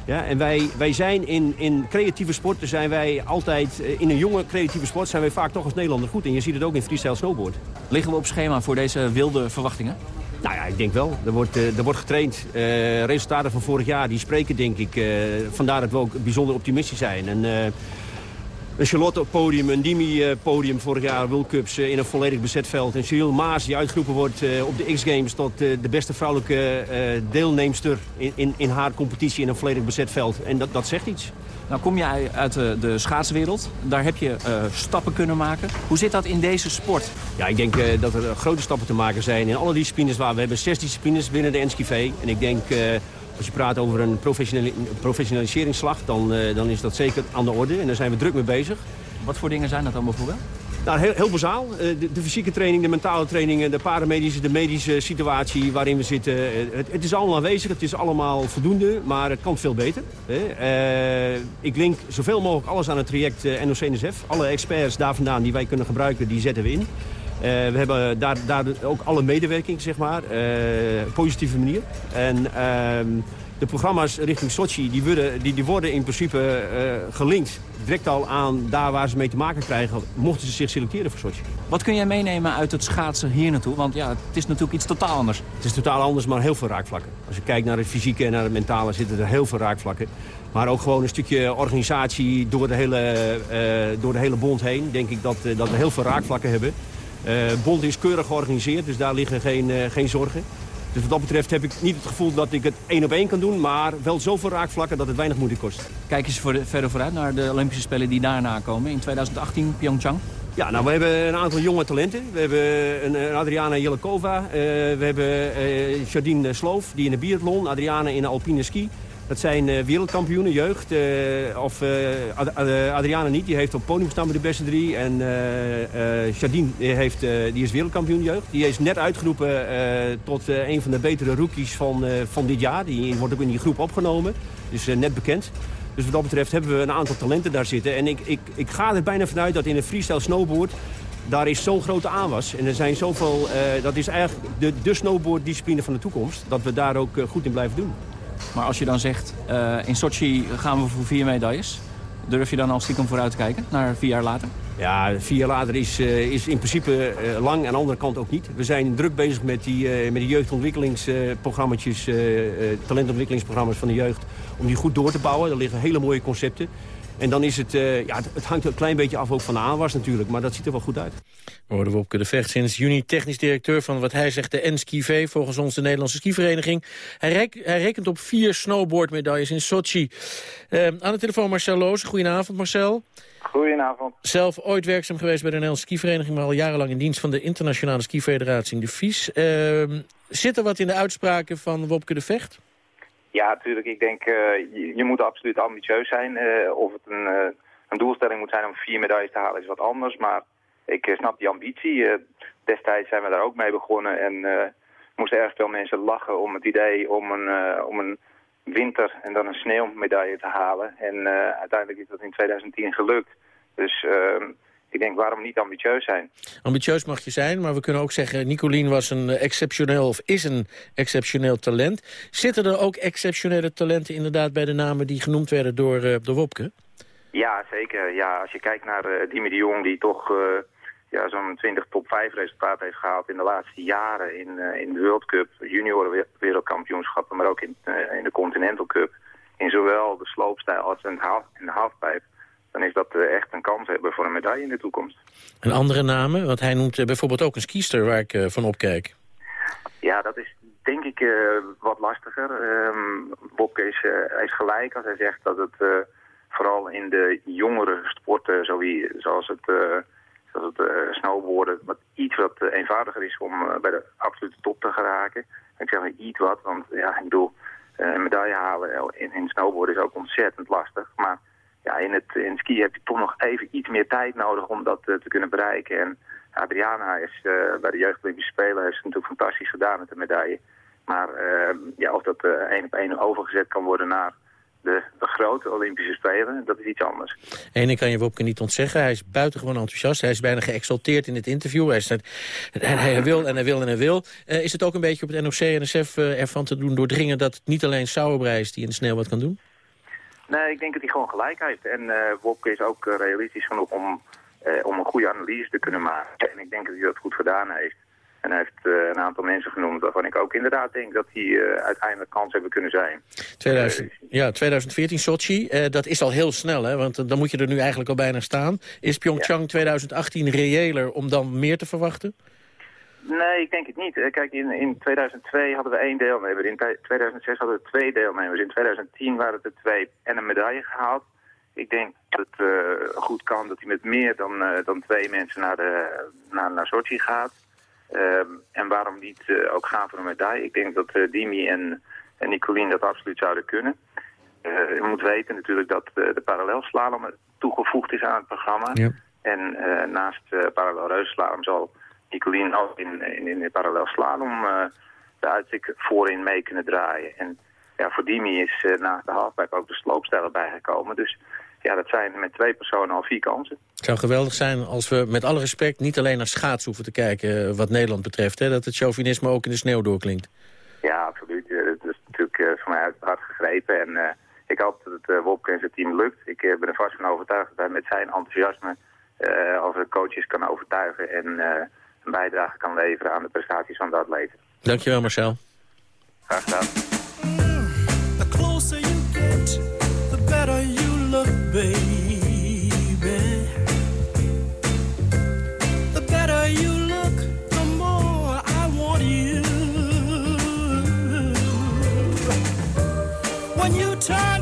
Ja, en wij, wij zijn in, in creatieve sporten zijn wij altijd, eh, in een jonge creatieve sport zijn wij vaak toch als Nederlander goed. En je ziet het ook in freestyle snowboard. Liggen we op schema voor deze wilde verwachtingen? Nou ja, ik denk wel. Er wordt, uh, er wordt getraind. Uh, resultaten van vorig jaar die spreken, denk ik. Uh, vandaar dat we ook bijzonder optimistisch zijn. En, een Charlotte op podium, een Dimi-podium vorig jaar, World Cups in een volledig bezet veld. En Cyril Maas die uitgeroepen wordt op de X-Games tot de beste vrouwelijke deelnemster in, in, in, haar competitie in een volledig bezet veld. En dat, dat zegt iets. Nou kom jij uit de, de schaatswereld. Daar heb je uh, stappen kunnen maken. Hoe zit dat in deze sport? Ja, ik denk uh, dat er grote stappen te maken zijn in alle disciplines. Waar we hebben zes disciplines binnen de NSKV. En ik denk... Uh, als je praat over een professionaliseringsslag, dan, uh, dan is dat zeker aan de orde. En daar zijn we druk mee bezig. Wat voor dingen zijn dat dan bijvoorbeeld? Nou, heel, heel bazaal. De, de, fysieke training, de mentale training, de paramedische, de medische situatie waarin we zitten. Het, het, is allemaal aanwezig, het is allemaal voldoende, maar het kan veel beter. Uh, ik link zoveel mogelijk alles aan het traject NOC-NSF. Alle experts daar vandaan die wij kunnen gebruiken, die zetten we in. Uh, we hebben daar, daar ook alle medewerking, zeg maar, uh, positieve manier. En ehm, de programma's richting Sochi, die worden, die, die worden in principe gelinkt direct al aan daar waar ze mee te maken krijgen... mochten ze zich selecteren voor Sochi. Wat kun jij meenemen uit het schaatsen hier naartoe? Want ja, het is natuurlijk iets totaal anders. Het is totaal anders, maar heel veel raakvlakken. Als je kijkt naar het fysieke en naar het mentale zitten er heel veel raakvlakken. Maar ook gewoon een stukje organisatie door de hele, uh, door de hele bond heen. Denk ik dat, uh, dat we heel veel raakvlakken hebben. Uh, bond is keurig georganiseerd, dus daar liggen geen, geen zorgen. Dus wat dat betreft heb ik niet het gevoel dat ik het één op één kan doen... maar wel zoveel raakvlakken dat het weinig moeite kost. Kijk eens voor de, verder vooruit naar de Olympische Spelen die daarna komen. In 2018 Pyeongchang. Ja, nou, we hebben een aantal jonge talenten. We hebben een, Adriana Jelekova. Uh, we hebben uh, Jardine Sloof, die in de biathlon. Adriana in de alpine ski. Dat zijn uh, wereldkampioenen, jeugd. Uh, of uh, Adriana niet, die heeft op podium gestaan bij de beste drie. En Jardine heeft, die is wereldkampioen jeugd. Die is net uitgeroepen tot een van de betere rookies van, van dit jaar. Die wordt ook in die groep opgenomen. Dus net bekend. Dus wat dat betreft hebben we een aantal talenten daar zitten. En ik, ik, ik ga er bijna vanuit dat in een freestyle snowboard daar is zo'n grote aanwas. En er zijn zoveel, uh, dat is eigenlijk de, de snowboarddiscipline van de toekomst. Dat we daar ook goed in blijven doen. Maar als je dan zegt, uh, in Sochi gaan we voor vier medailles. Durf je dan al stiekem vooruit te kijken, naar vier jaar later? Ja, vier jaar later is, uh, is in principe uh, lang. Aan de andere kant ook niet. We zijn druk bezig met die, met die jeugdontwikkelingsprogramma's, talentontwikkelingsprogramma's van de jeugd. Om die goed door te bouwen. Er liggen hele mooie concepten. En dan is het, uh, ja, het, hangt een klein beetje af ook van de aanwas natuurlijk. Maar dat ziet er wel goed uit. We hoorden Wopke de Vecht sinds juni technisch directeur van wat hij zegt de NSKV. Volgens ons de Nederlandse skivereniging. Hij, rek, hij rekent op vier snowboardmedailles in Sochi. Uh, aan de telefoon Marcel Loos. Goedenavond Marcel. Goedenavond. Zelf ooit werkzaam geweest bij de Nederlandse skivereniging... maar al jarenlang in dienst van de internationale skifederatie in de FIS. Uh, zit er wat in de uitspraken van Wopke de Vecht? Ja, natuurlijk. Ik denk, uh, je, je, moet absoluut ambitieus zijn. Uh, of het een, uh, een, doelstelling moet zijn om vier medailles te halen is wat anders. Maar ik snap die ambitie. destijds zijn we daar ook mee begonnen. En moesten erg veel mensen lachen om het idee om een, om een winter en dan een sneeuwmedaille te halen. En uiteindelijk is dat in 2010 gelukt. Dus ehm, ik denk, waarom niet ambitieus zijn? Ambitieus mag je zijn, maar we kunnen ook zeggen... Nicolien was een exceptioneel, of is een exceptioneel talent. Zitten er ook exceptionele talenten inderdaad bij de namen... die genoemd werden door, uh, door Wopke? Ja, zeker. Ja, als je kijkt naar uh, Dimi de Jong, die toch uh, ja, zo'n 20 top 5 resultaten heeft gehaald in de laatste jaren in, eh, in de World Cup, junioren we- wereldkampioenschappen, maar ook in, eh, in de Continental Cup. In zowel de sloopstijl als in, de halfpipe. Dan is dat eh, echt een kans hebben voor een medaille in de toekomst. En andere namen? Want hij noemt eh, bijvoorbeeld ook een skiester waar ik eh, van opkijk. Ja, dat is denk ik wat lastiger. Ehm Bobke is, hij is gelijk als hij zegt dat het vooral in de jongere sporten, zoals het, zoals het snowboarden, wat iets wat eenvoudiger is om bij de absolute top te geraken. Ik zeg maar iets wat, want ja, ik bedoel, een medaille halen in, in snowboarden is ook ontzettend lastig. Maar ja, in het, in het ski heb je toch nog even iets meer tijd nodig om dat eh, te kunnen bereiken. En Adriana is eh, bij de Jeugd Olympische Spelen heeft ze natuurlijk fantastisch gedaan met de medaille. Maar eh, ja, of dat één op één overgezet kan worden naar de, de grote Olympische Spelen, dat is iets anders. Eén ding kan je Wopke niet ontzeggen. Hij is buitengewoon enthousiast. Hij is bijna geëxalteerd in het interview. Hij, staat, hij, wil en hij wil en hij wil. Is het ook een beetje op het NOC-NSF uh, ervan te doen doordringen... dat het niet alleen Sauerbrei is die in de sneeuw wat kan doen? Nee, ik denk dat hij gewoon gelijk heeft. En eh Wopke is ook eh, realistisch genoeg om, eh, om een goede analyse te kunnen maken. En ik denk dat hij dat goed gedaan heeft. En hij heeft een aantal mensen genoemd waarvan ik ook inderdaad denk dat die uiteindelijk kans hebben kunnen zijn. 2000, ja, 2014 Sochi, dat is al heel snel, hè? want dan moet je er nu eigenlijk al bijna staan. Is Pyeongchang 2018 reëler om dan meer te verwachten? Nee, ik denk het niet. Eh, Kijk, in, in 2002 hadden we één deelnemer. In 2006 hadden we twee deelnemers. In 2010 waren het er twee en een medaille gehaald. Ik denk dat het uh, goed kan dat hij met meer dan, uh, dan twee mensen naar, de, naar, naar Sochi gaat. Uh, en waarom niet uh, ook gaan voor een medaille? Ik denk dat Dimi en, en Nicolien dat absoluut zouden kunnen. je moet weten natuurlijk dat de parallelslalom toegevoegd is aan het programma. Ja. En naast uh, zal Nicolien ook in, in, in de parallelslalom de uitzik voorin mee kunnen draaien. En ja, voor Dimi is na de halfpipe ook de sloopstijl bijgekomen. Dus ja, dat zijn met twee personen al vier kansen. Het zou geweldig zijn als we met alle respect niet alleen naar schaats hoeven te kijken wat Nederland betreft. Hè, dat het chauvinisme ook in de sneeuw doorklinkt. Ja, absoluut. Dat is natuurlijk uh, voor mij hart gegrepen. En uh, ik hoop dat het uh, Wopke en zijn team lukt. Ik ben er vast van overtuigd dat hij met zijn enthousiasme over de coaches kan overtuigen en een bijdrage kan leveren aan de prestaties van de atleten. Dankjewel Marcel. Graag gedaan. The closer you get, the better you look, baby. The better you look, the more I want you. When you turn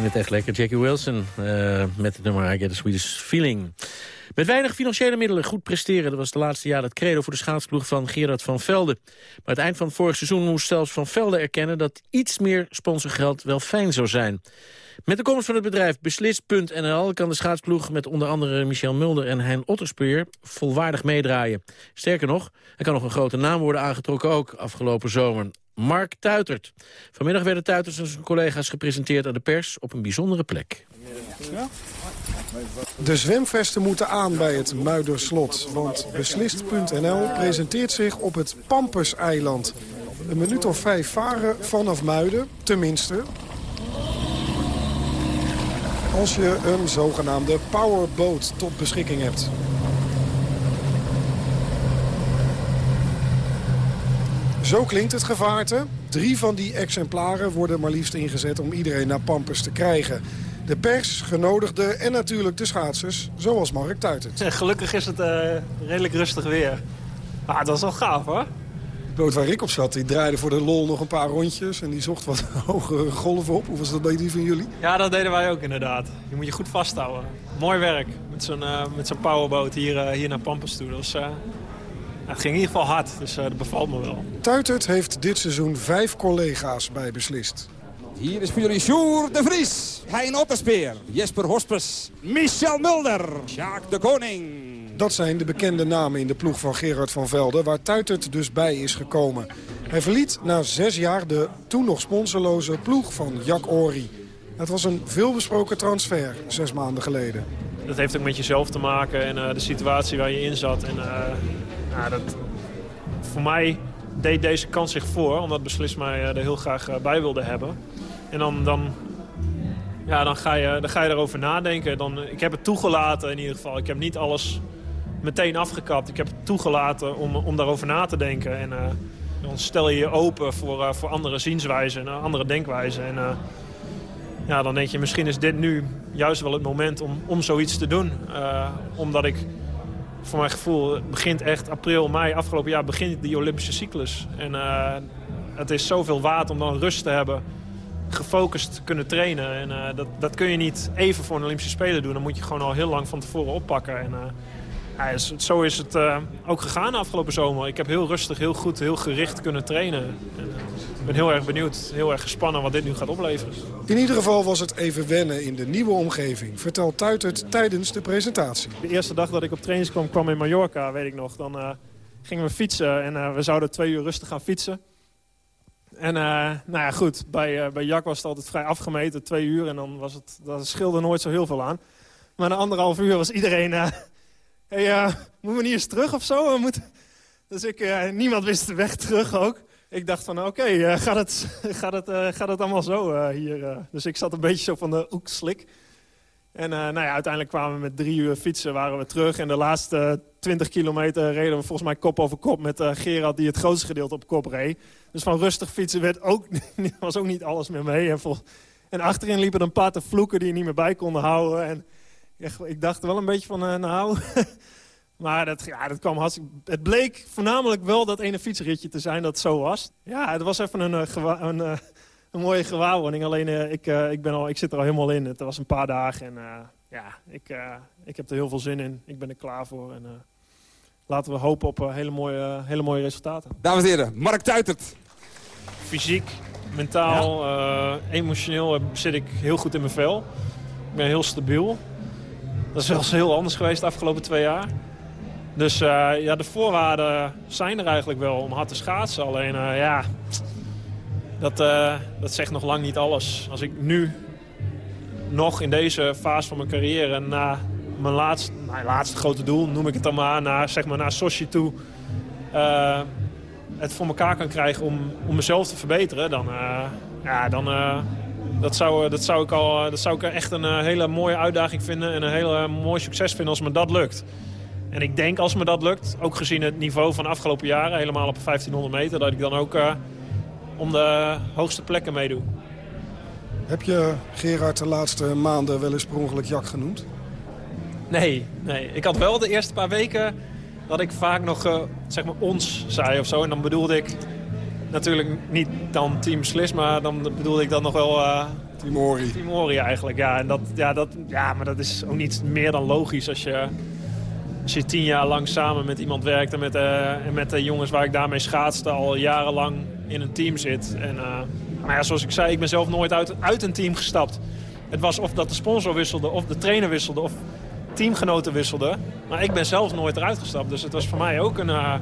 Vind het echt lekker. Jackie Wilson eh, met het nummer I Get a Swedish Feeling. Met weinig financiële middelen goed presteren... dat was de laatste jaar het credo voor de schaatsploeg van Gerard van Velde. Maar het eind van vorig seizoen moest zelfs Van Velde erkennen... dat iets meer sponsorgeld wel fijn zou zijn. Met de komst van het bedrijf Beslis.nl kan de schaatsploeg... met onder andere Michel Mulder en Hein Otterspeer volwaardig meedraaien. Sterker nog, er kan nog een grote naam worden aangetrokken ook afgelopen zomer. Mark Tuitert. Vanmiddag werden Tuitert en zijn collega's gepresenteerd aan de pers op een bijzondere plek. De zwemvesten moeten aan bij het Muiderslot. Want Beslist.nl presenteert zich op het Pamperseiland. Een minuut of vijf varen vanaf Muiden, tenminste. Als je een zogenaamde powerboat tot beschikking hebt. Zo klinkt het gevaarte. Drie van die exemplaren worden maar liefst ingezet om iedereen naar Pampers te krijgen. De pers, genodigden en natuurlijk de schaatsers, zoals Mark Tuitert. Gelukkig is het eh, redelijk rustig weer. Ah, dat is wel gaaf hoor. De boot waar ik op zat, die draaide voor de lol nog een paar rondjes... en die zocht wat hogere golven op. Hoe was dat bij die van jullie? Ja, dat deden wij ook inderdaad. Je moet je goed vasthouden. Mooi werk met zo'n eh, met zo'n powerboot hier, eh, hier naar Pampus toe. Eh, het ging in ieder geval hard, dus eh, dat bevalt me wel. Tuitert heeft dit seizoen vijf collega's bij beslist. Hier is voor jullie Sjoer de Vries, Hein Otterspeer, Jesper Hospes, Michel Mulder, Sjaak de Koning. Dat zijn de bekende namen in de ploeg van Gerard van Velde... waar Tuitert dus bij is gekomen. Hij verliet na zes jaar de toen nog sponsorloze ploeg van Jack Ori. Het was een veelbesproken transfer, zes maanden geleden. Dat heeft ook met jezelf te maken en eh, de situatie waar je in zat. En, eh, ja, dat, voor mij deed deze kans zich voor, omdat Beslis mij eh, er heel graag bij wilde hebben. En dan, dan, ja, dan, ga je, dan ga je erover nadenken. Dan, ik heb het toegelaten in ieder geval. Ik heb niet alles meteen afgekapt. Ik heb het toegelaten om, om daarover na te denken. En eh, dan stel je je open voor, eh, voor andere zienswijzen en eh, andere denkwijzen. En, ja, dan denk je, misschien is dit nu juist wel het moment om, om zoiets te doen. Omdat ik, voor mijn gevoel, begint echt april, mei, afgelopen jaar begint die Olympische cyclus. En het is zoveel waard om dan rust te hebben, gefocust kunnen trainen. En eh, dat, dat kun je niet even voor een Olympische Spelen doen. Dan moet je gewoon al heel lang van tevoren oppakken. En, eh, ja, zo is het eh, ook gegaan afgelopen zomer. Ik heb heel rustig, heel goed, heel gericht kunnen trainen. En, ik ben heel erg benieuwd, heel erg gespannen wat dit nu gaat opleveren. In ieder geval was het even wennen in de nieuwe omgeving... vertelt Tuitert tijdens de presentatie. De eerste dag dat ik op trainings kwam, kwam in Mallorca, weet ik nog. Dan gingen we fietsen en we zouden twee uur rustig gaan fietsen. En eh, nou ja, goed, bij, eh, bij Jack was het altijd vrij afgemeten, twee uur. En dan was het, dat scheelde nooit zo heel veel aan. Maar na anderhalf uur was iedereen... eh hey, moeten we niet eens terug of zo? Moeten... Dus ik, niemand wist de weg terug ook. Ik dacht van, oké, gaat, het, gaat, het, gaat het allemaal zo hier? Dus ik zat een beetje zo van de oekslik. En eh, nou ja, uiteindelijk kwamen we met drie uur fietsen, waren we terug. En de laatste 20 kilometer reden we volgens mij kop over kop met eh, Gerard... die het grootste gedeelte op kop reed. Dus van rustig fietsen werd ook, was ook niet alles meer mee. En, achterin liepen een paar te vloeken die je niet meer bij konden houden. En ik dacht wel een beetje van, eh, nou... maar dat, ja, dat kwam hartstikke... Het bleek voornamelijk wel dat ene fietsritje te zijn dat zo was. Ja, het was even een, eh, een, eh, een mooie gewaarwording. Alleen eh, ik, eh, ik, ben al, ik zit er al helemaal in. Het was een paar dagen en eh, ja, ik, eh, ik heb er heel veel zin in. Ik ben er klaar voor. En, eh, laten we hopen op hele, mooie, hele mooie resultaten. Dames en heren, Mark Tuitert. Fysiek, mentaal, eh, emotioneel zit ik heel goed in mijn vel. Ik ben heel stabiel. Dat is wel eens heel anders geweest de afgelopen twee jaar. Dus eh, ja, de voorwaarden zijn er eigenlijk wel om hard te schaatsen. Alleen eh, ja, dat, eh, dat zegt nog lang niet alles. Als ik nu nog in deze fase van mijn carrière... na mijn laatste, mijn laatste grote doel, noem ik het dan maar... naar, zeg maar, naar Sochi toe... eh, het voor elkaar kan krijgen om, om mezelf te verbeteren... dan, eh, ja, dan, dat, zou, dat, zou ik al, dat zou ik echt een hele mooie uitdaging vinden... en een hele mooi succes vinden als me dat lukt. En ik denk als me dat lukt, ook gezien het niveau van de afgelopen jaren... helemaal op 1500 meter, dat ik dan ook om de hoogste plekken meedoe. Heb je Gerard de laatste maanden wel eens per ongeluk Jak genoemd? Nee, nee. Ik had wel de eerste paar weken dat ik vaak nog eh, zeg maar ons zei of zo. En dan bedoelde ik natuurlijk niet dan Team Slis, maar dan bedoelde ik dan nog wel... Uh, Timori. Timori eigenlijk, ja. En dat, ja, dat, ja. Maar dat is ook niet meer dan logisch als je, als je tien jaar lang samen met iemand werkt... en met, uh, en met de jongens waar ik daarmee schaatste al jarenlang in een team zit. En uh, nou ja, zoals ik zei, ik ben zelf nooit uit, uit een team gestapt. Het was of dat de sponsor wisselde, of de trainer wisselde, of teamgenoten wisselden. Maar ik ben zelf nooit eruit gestapt. Dus het was voor mij ook een, uh,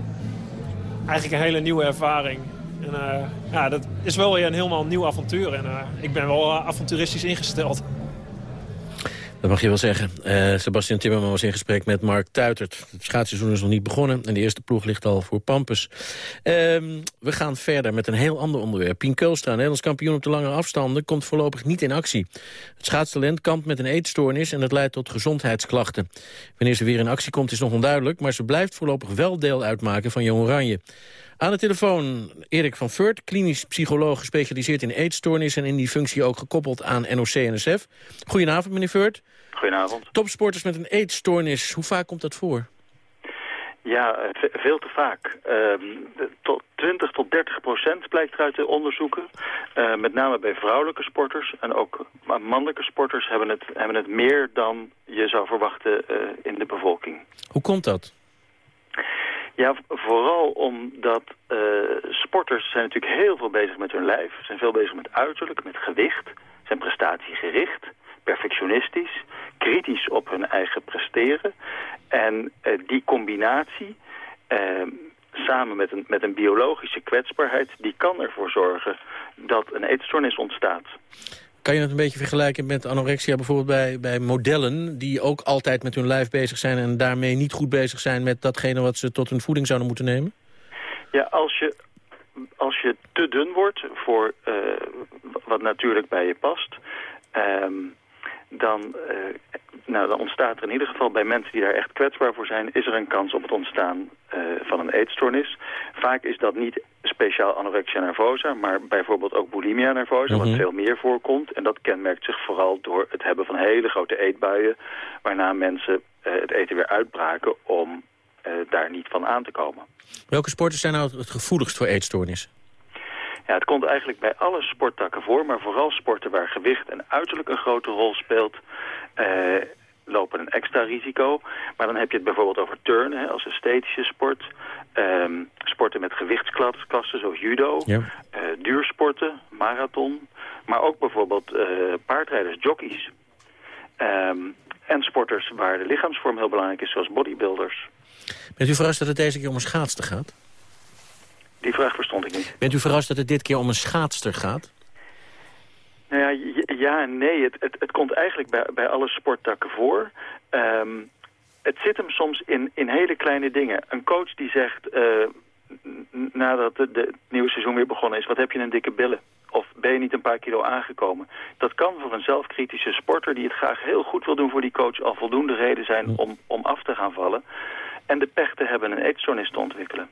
eigenlijk een hele nieuwe ervaring. En uh, ja, dat is wel weer een helemaal nieuw avontuur. En ik ben wel avonturistisch ingesteld. Dat mag je wel zeggen. Uh, Sebastian Timmerman was in gesprek met Mark Tuitert. Het schaatsseizoen is nog niet begonnen en de eerste ploeg ligt al voor Pampus. Uh, we gaan verder met een heel ander onderwerp. Pien Keulstra, Nederlands kampioen op de lange afstanden, komt voorlopig niet in actie. Het schaatstalent kampt met een eetstoornis en dat leidt tot gezondheidsklachten. Wanneer ze weer in actie komt is nog onduidelijk, maar ze blijft voorlopig wel deel uitmaken van Jong Oranje. Aan de telefoon Erik van Veurt, klinisch psycholoog gespecialiseerd in eetstoornissen... en in die functie ook gekoppeld aan NOC-NSF. Goedenavond, meneer Veurt. Goedenavond. Topsporters met een eetstoornis, hoe vaak komt dat voor? Ja, veel te vaak. Uh, tot 20 tot 30 procent blijkt eruit de onderzoeken. Uh, met name bij vrouwelijke sporters en ook mannelijke sporters hebben het, hebben het meer dan je zou verwachten uh, in de bevolking. Hoe komt dat? Ja, vooral omdat uh, sporters zijn natuurlijk heel veel bezig met hun lijf. Zijn veel bezig met uiterlijk, met gewicht. Zijn prestatiegericht, perfectionistisch, kritisch op hun eigen presteren. En uh, die combinatie, uh, samen met een, met een biologische kwetsbaarheid... die kan ervoor zorgen dat een eetstoornis ontstaat. Kan je het een beetje vergelijken met anorexia bijvoorbeeld bij, bij modellen... die ook altijd met hun lijf bezig zijn en daarmee niet goed bezig zijn... met datgene wat ze tot hun voeding zouden moeten nemen? Ja, als je, als je te dun wordt voor uh, wat natuurlijk bij je past... Um, dan, uh, nou, dan ontstaat er in ieder geval bij mensen die daar echt kwetsbaar voor zijn... is er een kans op het ontstaan uh, van een eetstoornis. Vaak is dat niet speciaal anorexia nervosa, maar bijvoorbeeld ook bulimia nervosa, mm -hmm. wat veel meer voorkomt. En dat kenmerkt zich vooral door het hebben van hele grote eetbuien, waarna mensen uh, het eten weer uitbraken om daar niet van aan te komen. Welke sporten zijn nou het gevoeligst voor eetstoornissen? Ja, het komt eigenlijk bij alle sporttakken voor, maar vooral sporten waar gewicht en uiterlijk een grote rol speelt, uh, lopen een extra risico. Maar dan heb je het bijvoorbeeld over turnen hè, als esthetische sport. Um, sporten met gewichtsklassen zoals judo. Ja. Uh, duursporten, marathon. Maar ook bijvoorbeeld uh, paardrijders, jockeys. Um, en sporters waar de lichaamsvorm heel belangrijk is, zoals bodybuilders. Bent u verrast dat het deze keer om een schaatster gaat? Die vraag verstond ik niet. Bent u verrast dat het dit keer om een schaatster gaat? Nou ja, ja en nee. Het, het, het komt eigenlijk bij, bij alle sporttakken voor. Um, het zit hem soms in, in hele kleine dingen. Een coach die zegt, uh, nadat de, de, het nieuwe seizoen weer begonnen is... wat heb je een dikke billen? Of ben je niet een paar kilo aangekomen? Dat kan voor een zelfkritische sporter die het graag heel goed wil doen voor die coach... al voldoende reden zijn om, om af te gaan vallen. En de pech te hebben een eetstoornis te ontwikkelen.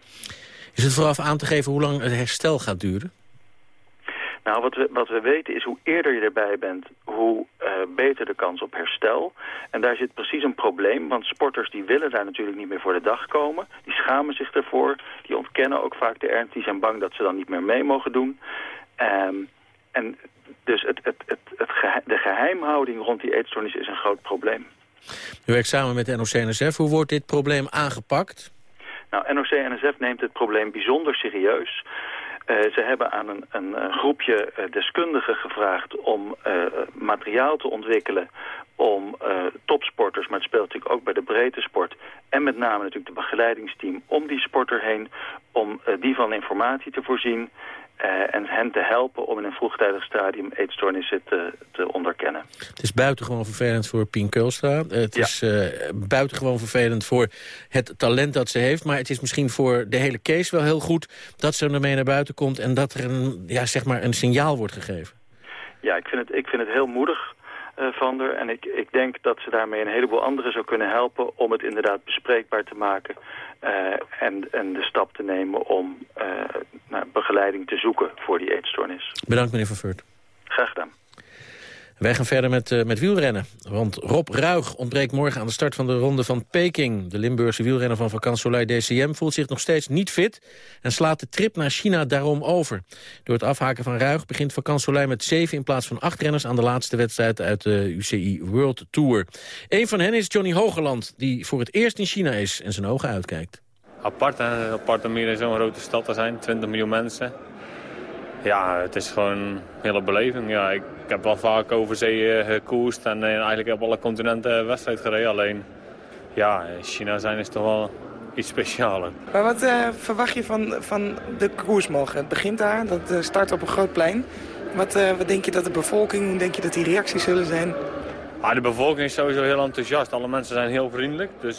Is het vooraf aan te geven hoe lang het herstel gaat duren? Nou, wat we, wat we weten is hoe eerder je erbij bent, hoe uh, beter de kans op herstel. En daar zit precies een probleem, want sporters die willen daar natuurlijk niet meer voor de dag komen. Die schamen zich ervoor, die ontkennen ook vaak de ernst, die zijn bang dat ze dan niet meer mee mogen doen. Um, en dus het, het, het, het geheim, de geheimhouding rond die eetstoornis is een groot probleem. U werkt samen met de NOC-NSF. Hoe wordt dit probleem aangepakt? Nou, NOC-NSF neemt het probleem bijzonder serieus. Uh, ze hebben aan een, een groepje uh, deskundigen gevraagd om uh, materiaal te ontwikkelen om topsporters, maar het speelt natuurlijk ook bij de breedte sport en met name natuurlijk de begeleidingsteam om die sporter heen, om die van informatie te voorzien uh, en hen te helpen om in een vroegtijdig stadium eetstoornissen te, te onderkennen. Het is buitengewoon vervelend voor Pien Keulstra. het ja. is uh, buitengewoon vervelend voor het talent dat ze heeft. Maar het is misschien voor de hele case wel heel goed dat ze ermee naar buiten komt... en dat er een, ja, zeg maar een signaal wordt gegeven. Ja, ik vind het, ik vind het heel moedig van haar. En ik, ik denk dat ze daarmee een heleboel anderen zou kunnen helpen... om het inderdaad bespreekbaar te maken... Uh, en, en de stap te nemen om uh, nou, begeleiding te zoeken voor die eetstoornis. Bedankt meneer Van Veurt. Graag gedaan. Wij gaan verder met, uh, met wielrennen. Want Rob Ruig ontbreekt morgen aan de start van de ronde van Peking. De Limburgse wielrenner van Vakant Soleil DCM voelt zich nog steeds niet fit... en slaat de trip naar China daarom over. Door het afhaken van Ruig begint Vakant Soleil met zeven... in plaats van acht renners aan de laatste wedstrijd uit de UCI World Tour. Een van hen is Johnny Hogeland, die voor het eerst in China is... en zijn ogen uitkijkt. Apart, apart om hier in zo'n grote stad te zijn, 20 miljoen mensen... Ja, het is gewoon een hele beleving. Ja, ik, ik heb wel vaak over zee uh, gekoerst en uh, eigenlijk op alle continenten wedstrijd gereden. Alleen, ja, China zijn is toch wel iets specialer. Maar wat uh, verwacht je van, van de koers morgen? Het begint daar, dat start op een groot plein. Wat, wat denk je dat de bevolking, hoe denk je dat die reacties zullen zijn? Ah, de bevolking is sowieso heel enthousiast. Alle mensen zijn heel vriendelijk. Dus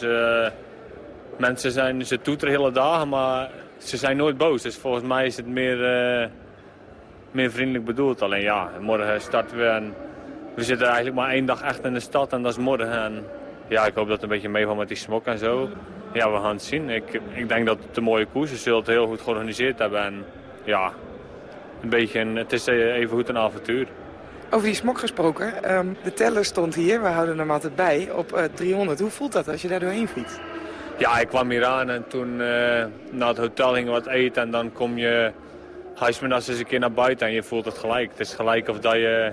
mensen zijn, ze toeteren hele dagen, maar ze zijn nooit boos. Dus volgens mij is het meer meer vriendelijk bedoeld. Alleen ja, morgen starten we en we zitten eigenlijk maar één dag echt in de stad en dat is morgen. En ja, ik hoop dat het een beetje meevalt met die smok en zo. Ja, we gaan het zien. Ik, ik denk dat het een mooie koers is. Ze zullen het heel goed georganiseerd hebben. En ja, een beetje een, het is even goed een avontuur. Over die smok gesproken. Um, de teller stond hier, we houden hem altijd bij, op uh, 300. Hoe voelt dat als je daar doorheen fietst? Ja, ik kwam hier aan en toen uh, naar het hotel gingen we wat eten. En dan kom je ga je eens een keer naar buiten en je voelt het gelijk. Het is gelijk of dat je...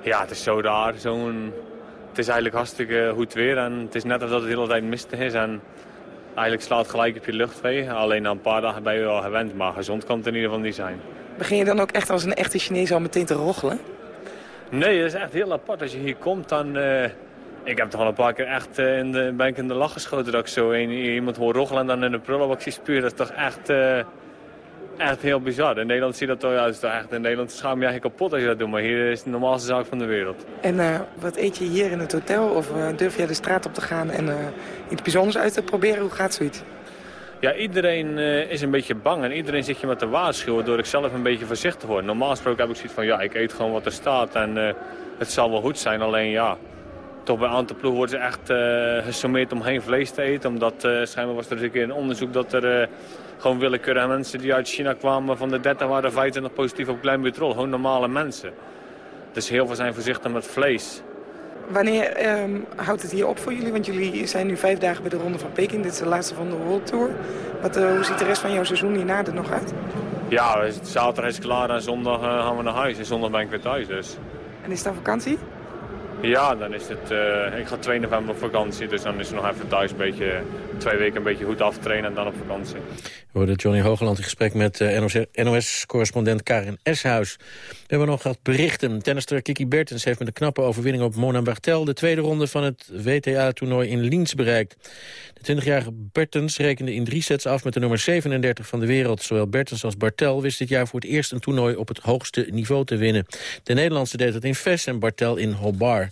Ja, het is zo raar. Zo'n... Het is eigenlijk hartstikke goed weer en het is net alsof het de hele tijd mistig is. En eigenlijk slaat gelijk op je luchtwee. Alleen na een paar dagen ben je wel gewend, maar gezond kan het in ieder geval niet zijn. Begin je dan ook echt als een echte Chinees al meteen te roggelen? Nee, dat is echt heel apart. Als je hier komt, dan... Uh... Ik heb toch al een paar keer echt uh, in de, ben ik in de lach geschoten dat ik zo een, iemand hoor roggelen en dan in de prullenbak zie spuren. Dat is toch echt... Uh echt heel bizar. In Nederland zie je dat toch juist echt. In Nederland schaam je eigenlijk kapot als je dat doet. Maar hier is het de normaalste zaak van de wereld. En uh, wat eet je hier in het hotel? Of uh, durf je de straat op te gaan en uh, iets bijzonders uit te proberen? Hoe gaat zoiets? Ja, iedereen is een beetje bang en iedereen zit je met te waarschuwen door ik zelf een beetje voorzichtig te worden. Normaal gesproken heb ik zoiets van, ja, ik eet gewoon wat er staat en het zal wel goed zijn. Alleen ja, toch bij een aantal ploegen worden ze echt gesommeerd om geen vlees te eten. Omdat schijnbaar was er dus een keer een onderzoek dat er gewoon willekeurige mensen die uit China kwamen van de 30 waren 25 positief op kleinbutrol. Gewoon normale mensen. Dus heel veel zijn voorzichtig met vlees. Wanneer um, houdt het hier op voor jullie? Want jullie zijn nu vijf dagen bij de Ronde van Peking. Dit is de laatste van de World Tour. Wat, hoe ziet de rest van jouw seizoen hierna er nog uit? Ja, zaterdag is klaar en zondag gaan we naar huis. En zondag ben ik weer thuis dus. En is het dan vakantie? Ja, dan is het... Uh, ik ga 2 november op vakantie, dus dan is het nog even thuis een beetje... twee weken een beetje goed aftrainen en dan op vakantie. We hoorden Johnny Hogeland in gesprek met uh, NOS-correspondent Karin Eshuis. We hebben nog gehad berichten. Tennister Kiki Bertens heeft met een knappe overwinning op Mona Bartel... de tweede ronde van het WTA-toernooi in Liens bereikt. De 20-jarige Bertens rekende in drie sets af met de nummer 37 van de wereld. Zowel Bertens als Bartel wist dit jaar voor het eerst een toernooi op het hoogste niveau te winnen. De Nederlandse deed het in Ves en Bartel in Hobart.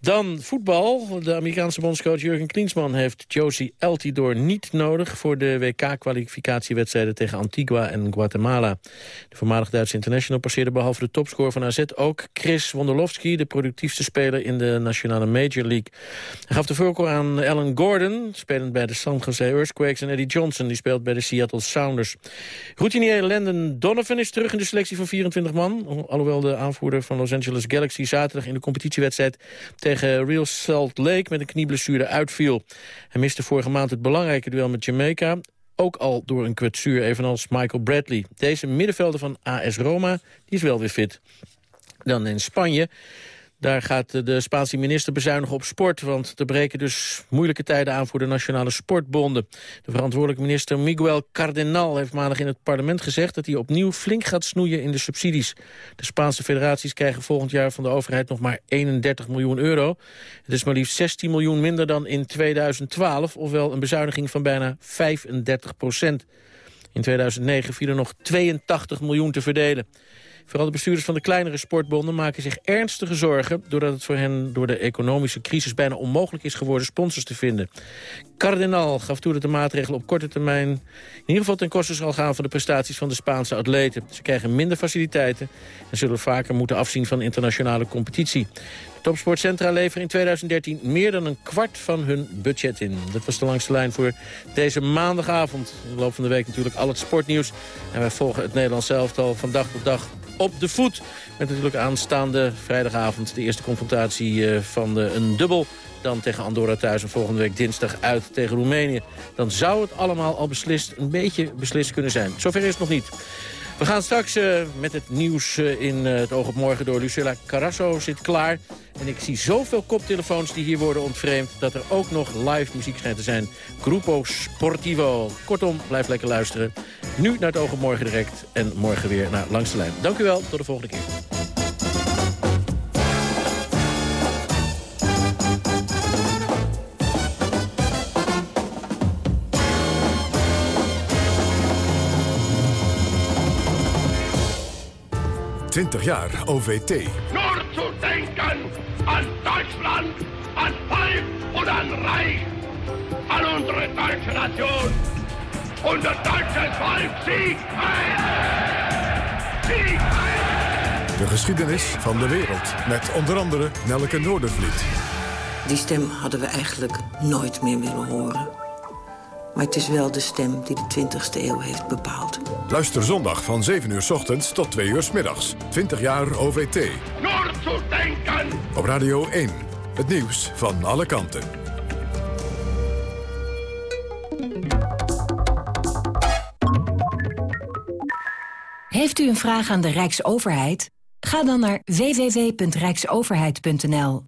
Dan voetbal. De Amerikaanse bondscoach Jurgen Klinsman heeft Josie Eltidoor niet nodig... voor de WK-kwalificatiewedstrijden tegen Antigua en Guatemala. De voormalig Duitse international passeerde behalve de topscorer van AZ... ook Chris Wondolowski, de productiefste speler in de nationale Major League. Hij gaf de voorkeur aan Alan Gordon, spelend bij de San Jose Earthquakes... en Eddie Johnson, die speelt bij de Seattle Sounders. Routinier Landon Donovan is terug in de selectie van 24 man... alhoewel de aanvoerder van Los Angeles Galaxy zaterdag in de competitiewedstrijd tegen Real Salt Lake met een knieblessure uitviel. Hij miste vorige maand het belangrijke duel met Jamaica. Ook al door een kwetsuur, evenals Michael Bradley. Deze middenvelder van AS Roma die is wel weer fit. Dan in Spanje. Daar gaat de Spaanse minister bezuinigen op sport... want er breken dus moeilijke tijden aan voor de nationale sportbonden. De verantwoordelijke minister Miguel Cardenal heeft maandag in het parlement gezegd... dat hij opnieuw flink gaat snoeien in de subsidies. De Spaanse federaties krijgen volgend jaar van de overheid nog maar 31 miljoen euro. Het is maar liefst 16 miljoen minder dan in 2012... ofwel een bezuiniging van bijna 35 procent. In 2009 viel er nog 82 miljoen te verdelen. Vooral de bestuurders van de kleinere sportbonden maken zich ernstige zorgen... doordat het voor hen door de economische crisis bijna onmogelijk is geworden sponsors te vinden. Cardinal gaf toe dat de maatregel op korte termijn... in ieder geval ten koste zal gaan van de prestaties van de Spaanse atleten. Ze krijgen minder faciliteiten en zullen vaker moeten afzien van internationale competitie. Topsportcentra leveren in 2013 meer dan een kwart van hun budget in. Dat was de langste lijn voor deze maandagavond. In de loop van de week natuurlijk al het sportnieuws. En wij volgen het Nederlands elftal van dag tot dag op de voet. Met natuurlijk aanstaande vrijdagavond de eerste confrontatie eh, van een dubbel dan tegen Andorra thuis en volgende week dinsdag uit tegen Roemenië. Dan zou het allemaal al beslist, een beetje beslist kunnen zijn. Zover is het nog niet. We gaan straks uh, met het nieuws uh, in uh, het oog op morgen door. Lucilla Carrasso zit klaar. En ik zie zoveel koptelefoons die hier worden ontvreemd... dat er ook nog live muziek schijnt te zijn. Grupo Sportivo. Kortom, blijf lekker luisteren. Nu naar het oog op morgen direct. En morgen weer naar Langs de Lijn. Dank u wel, tot de volgende keer. 20 jaar OVT. Nur zu denken an Deutschland, an Volk und an Reich, an unsere deutsche Nation. Unser deutsches Volk Sieg heil! Sieg heil! De geschiedenis van de wereld. Met onder andere Nelke Noordervliet. Die stem hadden we eigenlijk nooit meer willen horen. Maar het is wel de stem die de 20e eeuw heeft bepaald. Luister zondag van 7 uur s ochtends tot 2 uur s middags. 20 jaar OVT. Nur zu denken! Op Radio 1. Het nieuws van alle kanten. Heeft u een vraag aan de Rijksoverheid? Ga dan naar www.rijksoverheid.nl.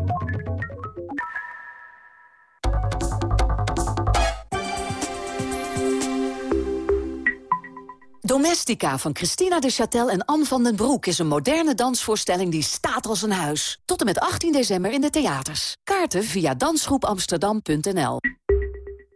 Domestica van Christina de Châtel en Anne van den Broek... is een moderne dansvoorstelling die staat als een huis. Tot en met 18 december in de theaters. Kaarten via dansgroepamsterdam.nl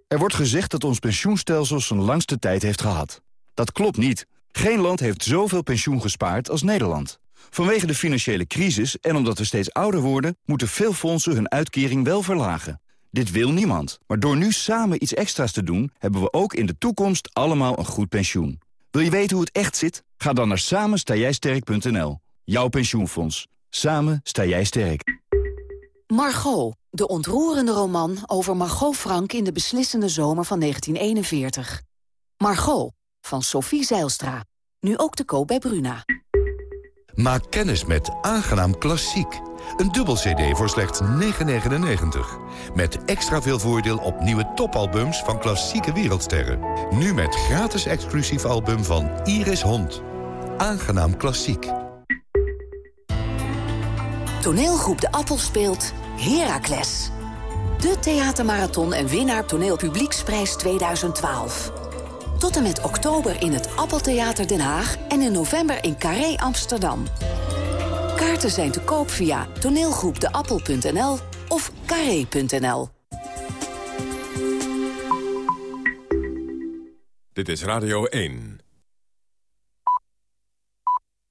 Er wordt gezegd dat ons pensioenstelsel zijn langste tijd heeft gehad. Dat klopt niet. Geen land heeft zoveel pensioen gespaard als Nederland. Vanwege de financiële crisis en omdat we steeds ouder worden... moeten veel fondsen hun uitkering wel verlagen. Dit wil niemand. Maar door nu samen iets extra's te doen... hebben we ook in de toekomst allemaal een goed pensioen. Wil je weten hoe het echt zit? Ga dan naar samenstaaijsterk.nl. Jouw pensioenfonds. Samen sta jij sterk. Margot, de ontroerende roman over Margot Frank... in de beslissende zomer van 1941. Margot, van Sophie Zeilstra. Nu ook te koop bij Bruna. Maak kennis met Aangenaam Klassiek. Een dubbel cd voor slechts 9,99. Met extra veel voordeel op nieuwe topalbums van klassieke wereldsterren. Nu met gratis exclusief album van Iris Hond. Aangenaam Klassiek. Toneelgroep De Appel speelt Heracles. De theatermarathon en winnaar toneelpublieksprijs 2012. Tot en met oktober in het Appeltheater Den Haag... en in november in Carré Amsterdam. Kaarten zijn te koop via toneelgroepdeappel.nl of carré.nl. Dit is Radio 1.